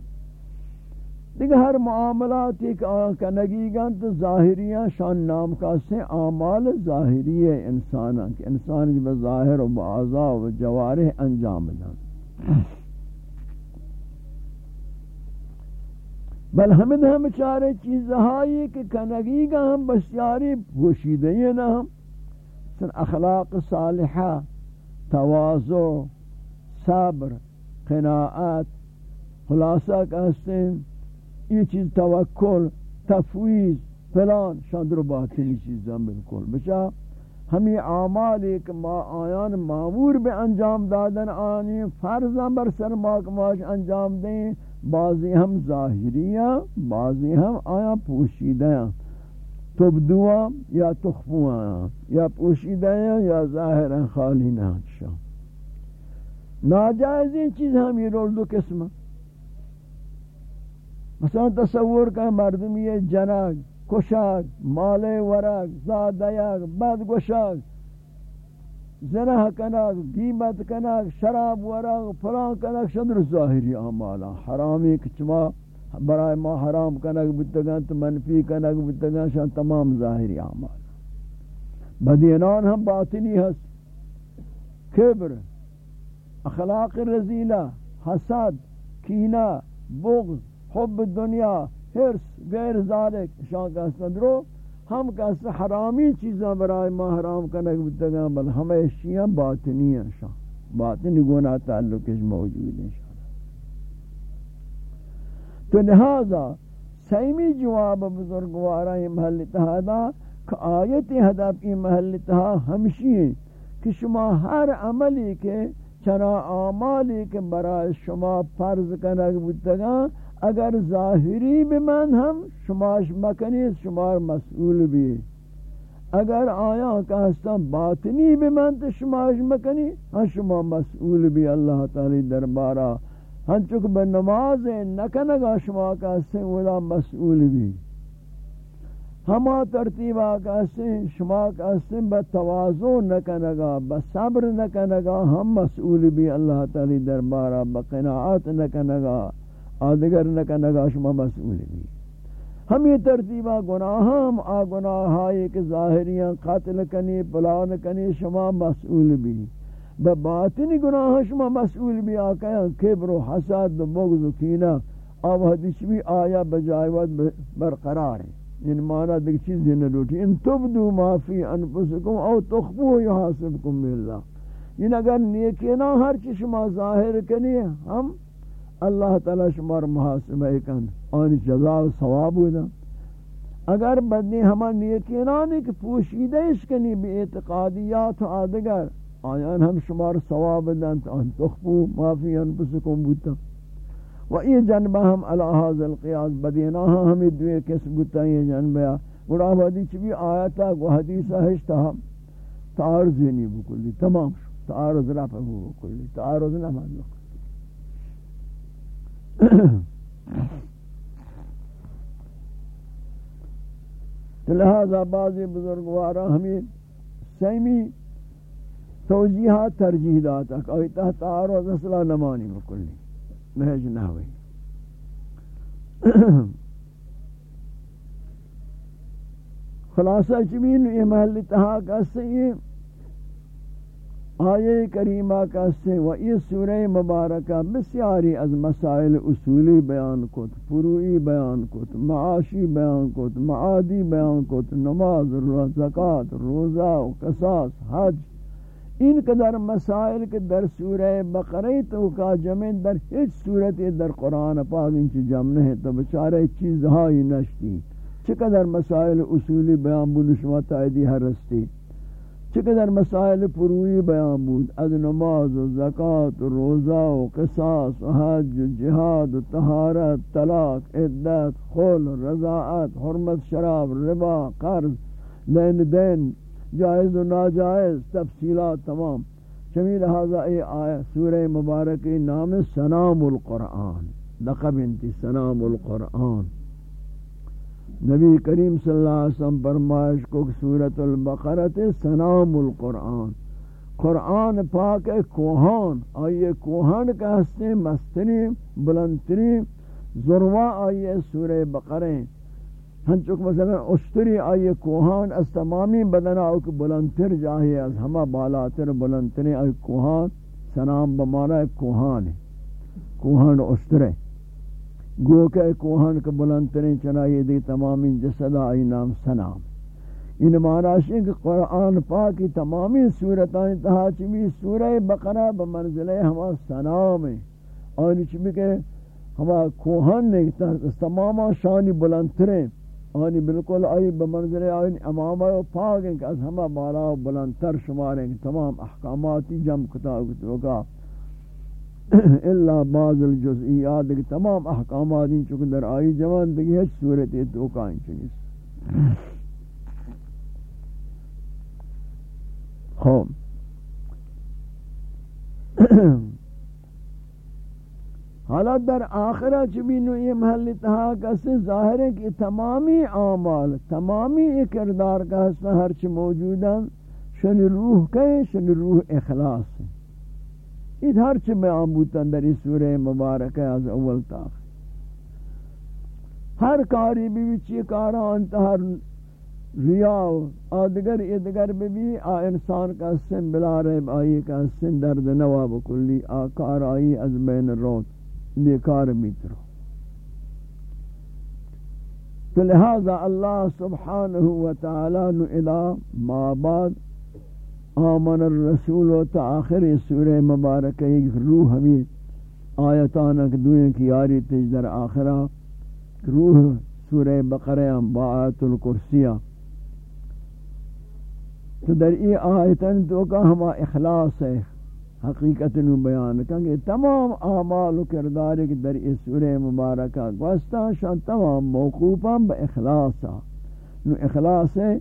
دیکھ ہر معاملات ایک کنگی گن تو ظاہریاں شان نام کا سے اعمال ظاہری ہے انسانا کہ انسان جب ظاہر و بعضا و جوارح انجام دیں بل ہمیں ہم چارے چیز ہائی کہ کنگی گا ہم بسیاری پوشیدہ ہیں نا ہم سن اخلاق صالحہ تواضع، صبر، قناعت خلاصہ کہتے ہیں یہ چیز توکل تفویض فلان شاندر باطنی چیزاں بالکل بچا ہمیں اعمال ایک ما آیان معمور بے انجام دادن آنی فرضاں بر سر ماک انجام دیں بعضی ہم ظاہریاں بعضی ہم آیا پوشیدیاں تبدواں یا تخفواں یا پوشیدیاں یا ظاہر خالی نہ ناجائز چیز ہم یہ رول دو قسم مثلا تصور کا مردمی جنگ کشاگ مال ورگ زادیگ بد گشاگ زنہ کناگ دیمت کناگ شراب ورگ فلان کناگ شدر ظاہری اعمالا. حرامی کچما برای ما حرام کناگ بتگان تو منفی کناگ بتگان شان تمام ظاہری اعمال. بدینان ہم باطنی ہست کبر، اخلاق رزیلہ حسد کینہ بغض حب دنیا حرس غیر ذالک، شان کا سندرو ہم کا حرامی چیزاں برائے ما حرام کنک بتگاں بل ہمیں شیعہ باطنی ہیں، شان۔ باطنی گناہ تعلق اس موجود ہیں، شان۔ تو لہذا سیمی جواب بزرگوارا یہ محل تہادا کہ آیت ہدف کی محل تہا ہمشی ہیں، کہ شما ہر عملی کے چنا آمالی کے برای شما فرض کنک بودتگا اگر ظاہری بمن ہم، شماش مکنی، شمار مسئول بھی۔ اگر آیا کہ باطنی بمن تو شماش مکنی ہاں شما مسئول بھی اللہ تعالی دربارہ۔ ہاں ہن چک بے نماز نکنگا شما کا سے ولا مسئول بھی۔ ہما ترتیبہ کا سے شما کا سے بتوازو نکنگا بصبر نکنگا، ہم مسئول بھی اللہ تعالی دربارہ بقناعت نکنگا۔ آدگر نکنگا شما مسئول بھی۔ ہم یہ ترتیبہ گناہ ہم، آ گناہ آئی کہ ظاہریاں قتل کنی، پلان کنی، شما مسئول بھی۔ بباطنی گناہ شما مسئول بھی آکا ہے کبر و حسد و بغض و کینہ۔ آب حدیث بھی آیا بجائے وقت برقرار ہے۔ ان معنی دیکھ چیز نہ لوٹی۔ ان تبدو ما فی انفسکم او تخفو یحاسبکم باللہ۔ ان اگر نیکی نہ ہر چیز شما ظاہر کنی، ہم اللہ تعالی شمار محاسبہ کن آنی جزا و ثواب ہوتا اگر بدنی ہما نیکی نہ کہ پوشیدہ اسکنی بی اعتقادیات و آدگر آیان ہم شمار ثواب دن ان تخفو ما فی انفسکم بوتا۔ و یہ جنبہ ہم الہاز القیاس بدینا ہاں ہمیں دوئے کس بوتا یہ جنبہ۔ اور اب حدیث بھی آیتا و حدیثہ ہشتا ہم۔ تعارض نہیں بکلی، تمام شو۔ تعارض رفع بکلی، تعارض نہ مانو لہذا بعضی بزرگوارا ہمیں سیمی توجیحات ترجیح داتا کہ اوی تحت آروز اصلا نمانی مکلی محج نہ ہوئی خلاصہ چمین یہ محل اتحاق اسے یہ آیے کریمہ کا سے و یہ سورہ مبارکہ بسیاری از مسائل اصولی بیان کت، فروعی بیان کت، معاشی بیان کت، معادی بیان کت، نماز زکاة روزہ و قصاص، حج، این قدر مسائل کے در سورہ بقرہ تو کا جمع در ہیچ صورت در قرآن پاک انچ جمع نہیں تو بچارے چیز ہائی نشتی. چقدر مسائل اصولی بیان بود شما تائیدی ہر رستی؟ چقدر مسائل پروی بیان بود، از نماز و زکاة و روزہ و قصاص و حج و جہاد و طہارت طلاق، عدت، خل، رضاعت، حرمت، شراب، ربا، قرض لین دین جائز و ناجائز، تفصیلات تمام. چمی لہذا اے آیا سورہ مبارک نام سنام القرآن، لقب انتی سنام القرآن. نبی کریم صلی اللہ علیہ وسلم فرمائش کو سورت البقرت سنام القرآن۔ قرآن پاک کوہان۔ آئیے کوہان کا ہستے مستنی، بلندتری ضروا آئیے سورہ بقریں ہنچک مثلا اشتری آئی کوہان، از تمامی بدن آوک بلندتر جاہی از ہما بالاتر بلندتر آئی کوہان۔ سنام بمانا کوہان۔ کوہان اشترے۔ گو کہ کوہان کا بلندتر چنائی دی تمامی جسد آئی نام سنام ان معنی کہ قرآن پاکی تمامی صورتاں انتہا چمی سورہ بقرہ بمنزلے ہما سنام ہے اور چمی کہ ہما کوہان نے تماما شانی بلندتریں آنی بالکل آئی بمنظر آئی امامہ و پاک ہیں کہ از ہمہ بالا و بلندتر شمار ہیں تمام احکاماتی جمع کتاب کتوکا اللہ بعض الجزئیات کہ تمام احکاماتی چکہ در آئی جوان، دیکھ ہے صورت توکا ہیں چنیس خوب حالا در آخرہ چبینو یہ محل تہا کسی ظاہر ہے کہ تمامی اعمال، تمامی اکردار کا حصہ ہرچ موجودا شن روح کہیں، شن روح اخلاص ہے یہ ہرچ میں آموتا در اس سورہ مبارک از اول تا ہر کاری بھی چی کاران تہر ریاو آدگر ادگر بھی بھی آ انسان کا سن بلا رہے آئی کا سن درد نواب کلی آکار آئی از بین روت نیکار میترو تو لہذا اللہ سبحانہ و تعالی نو الہ ما بعد آمن الرسول و تآخر سورہ مبارک ایک روح ہمیں آیتانک دوئیں کی آری تجدر آخرہ روح سورہ بقرہ باعت القرسیہ تو در ای آیتن تو کا ہما اخلاص ہے، حقیقت نو بیان کہ تمام اعمال و کردار کی در اس سورہ مبارکہ گوستا شان تمام موقوفا با اخلاص نو اخلاص ہے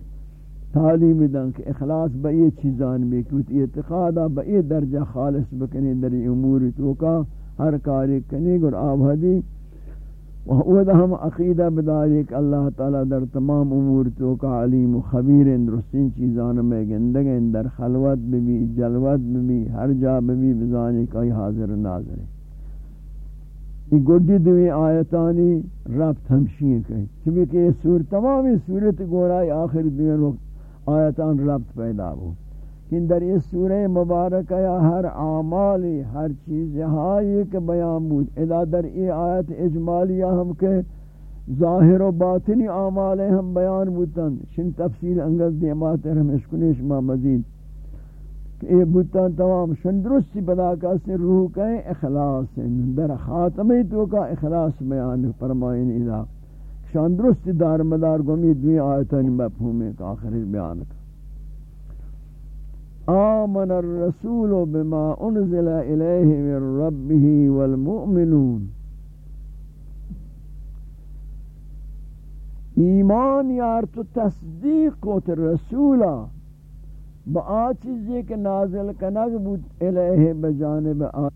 تعلیم دن کہ اخلاص با یہ چیزان بھی کیونکہ اعتقادا با یہ درجہ خالص بکنی در امور تو کا ہر کاری کنی گر آبادی وہ ہم عقیدہ بداری کہ اللہ تعالی در تمام امور تو کا علیم و خبیر درستین چیزان میں گندگیں در خلوت بھی جلوت بھی ہر جا بھی بزانی کا حاضر ناظر ہے یہ گڈی دوی آیتانی ربط ہمشی کہیں چونکہ یہ سور تمامی صورت گورائی آخر دوی آیتان ربط پیدا ہو۔ کہ در اس سورہ مبارکہ یا ہر عامالی ہر چیز ہائی کے بیان بود۔ ادا در ای آیت اجمالیہ ہم کے ظاہر و باطنی عامال ہم بیان بودتن شن تفصیل انگز دیمات ہم اشکنیش ما مزید۔ کہ یہ بودتن تمام شن درستی کا سے روح کہیں اخلاص، در خاتمی تو کا اخلاص بیان فرمائن ادا شان درستی دار مدار گمی دوی آیتانی مفہوم ہے کہ آخر بیان کا آمن الرسول بما انزل الیہ من ربه والمؤمنون. ایمان یار تو تصدیق کو تو رسولا. با آ چیزی کہ نازل کنگ بود الیہ بجانب آ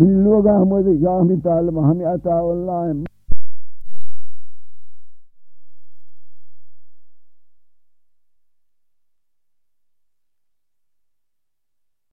من لوگ احمد یا ہمیں تعلیم ہمیں عطا اللہ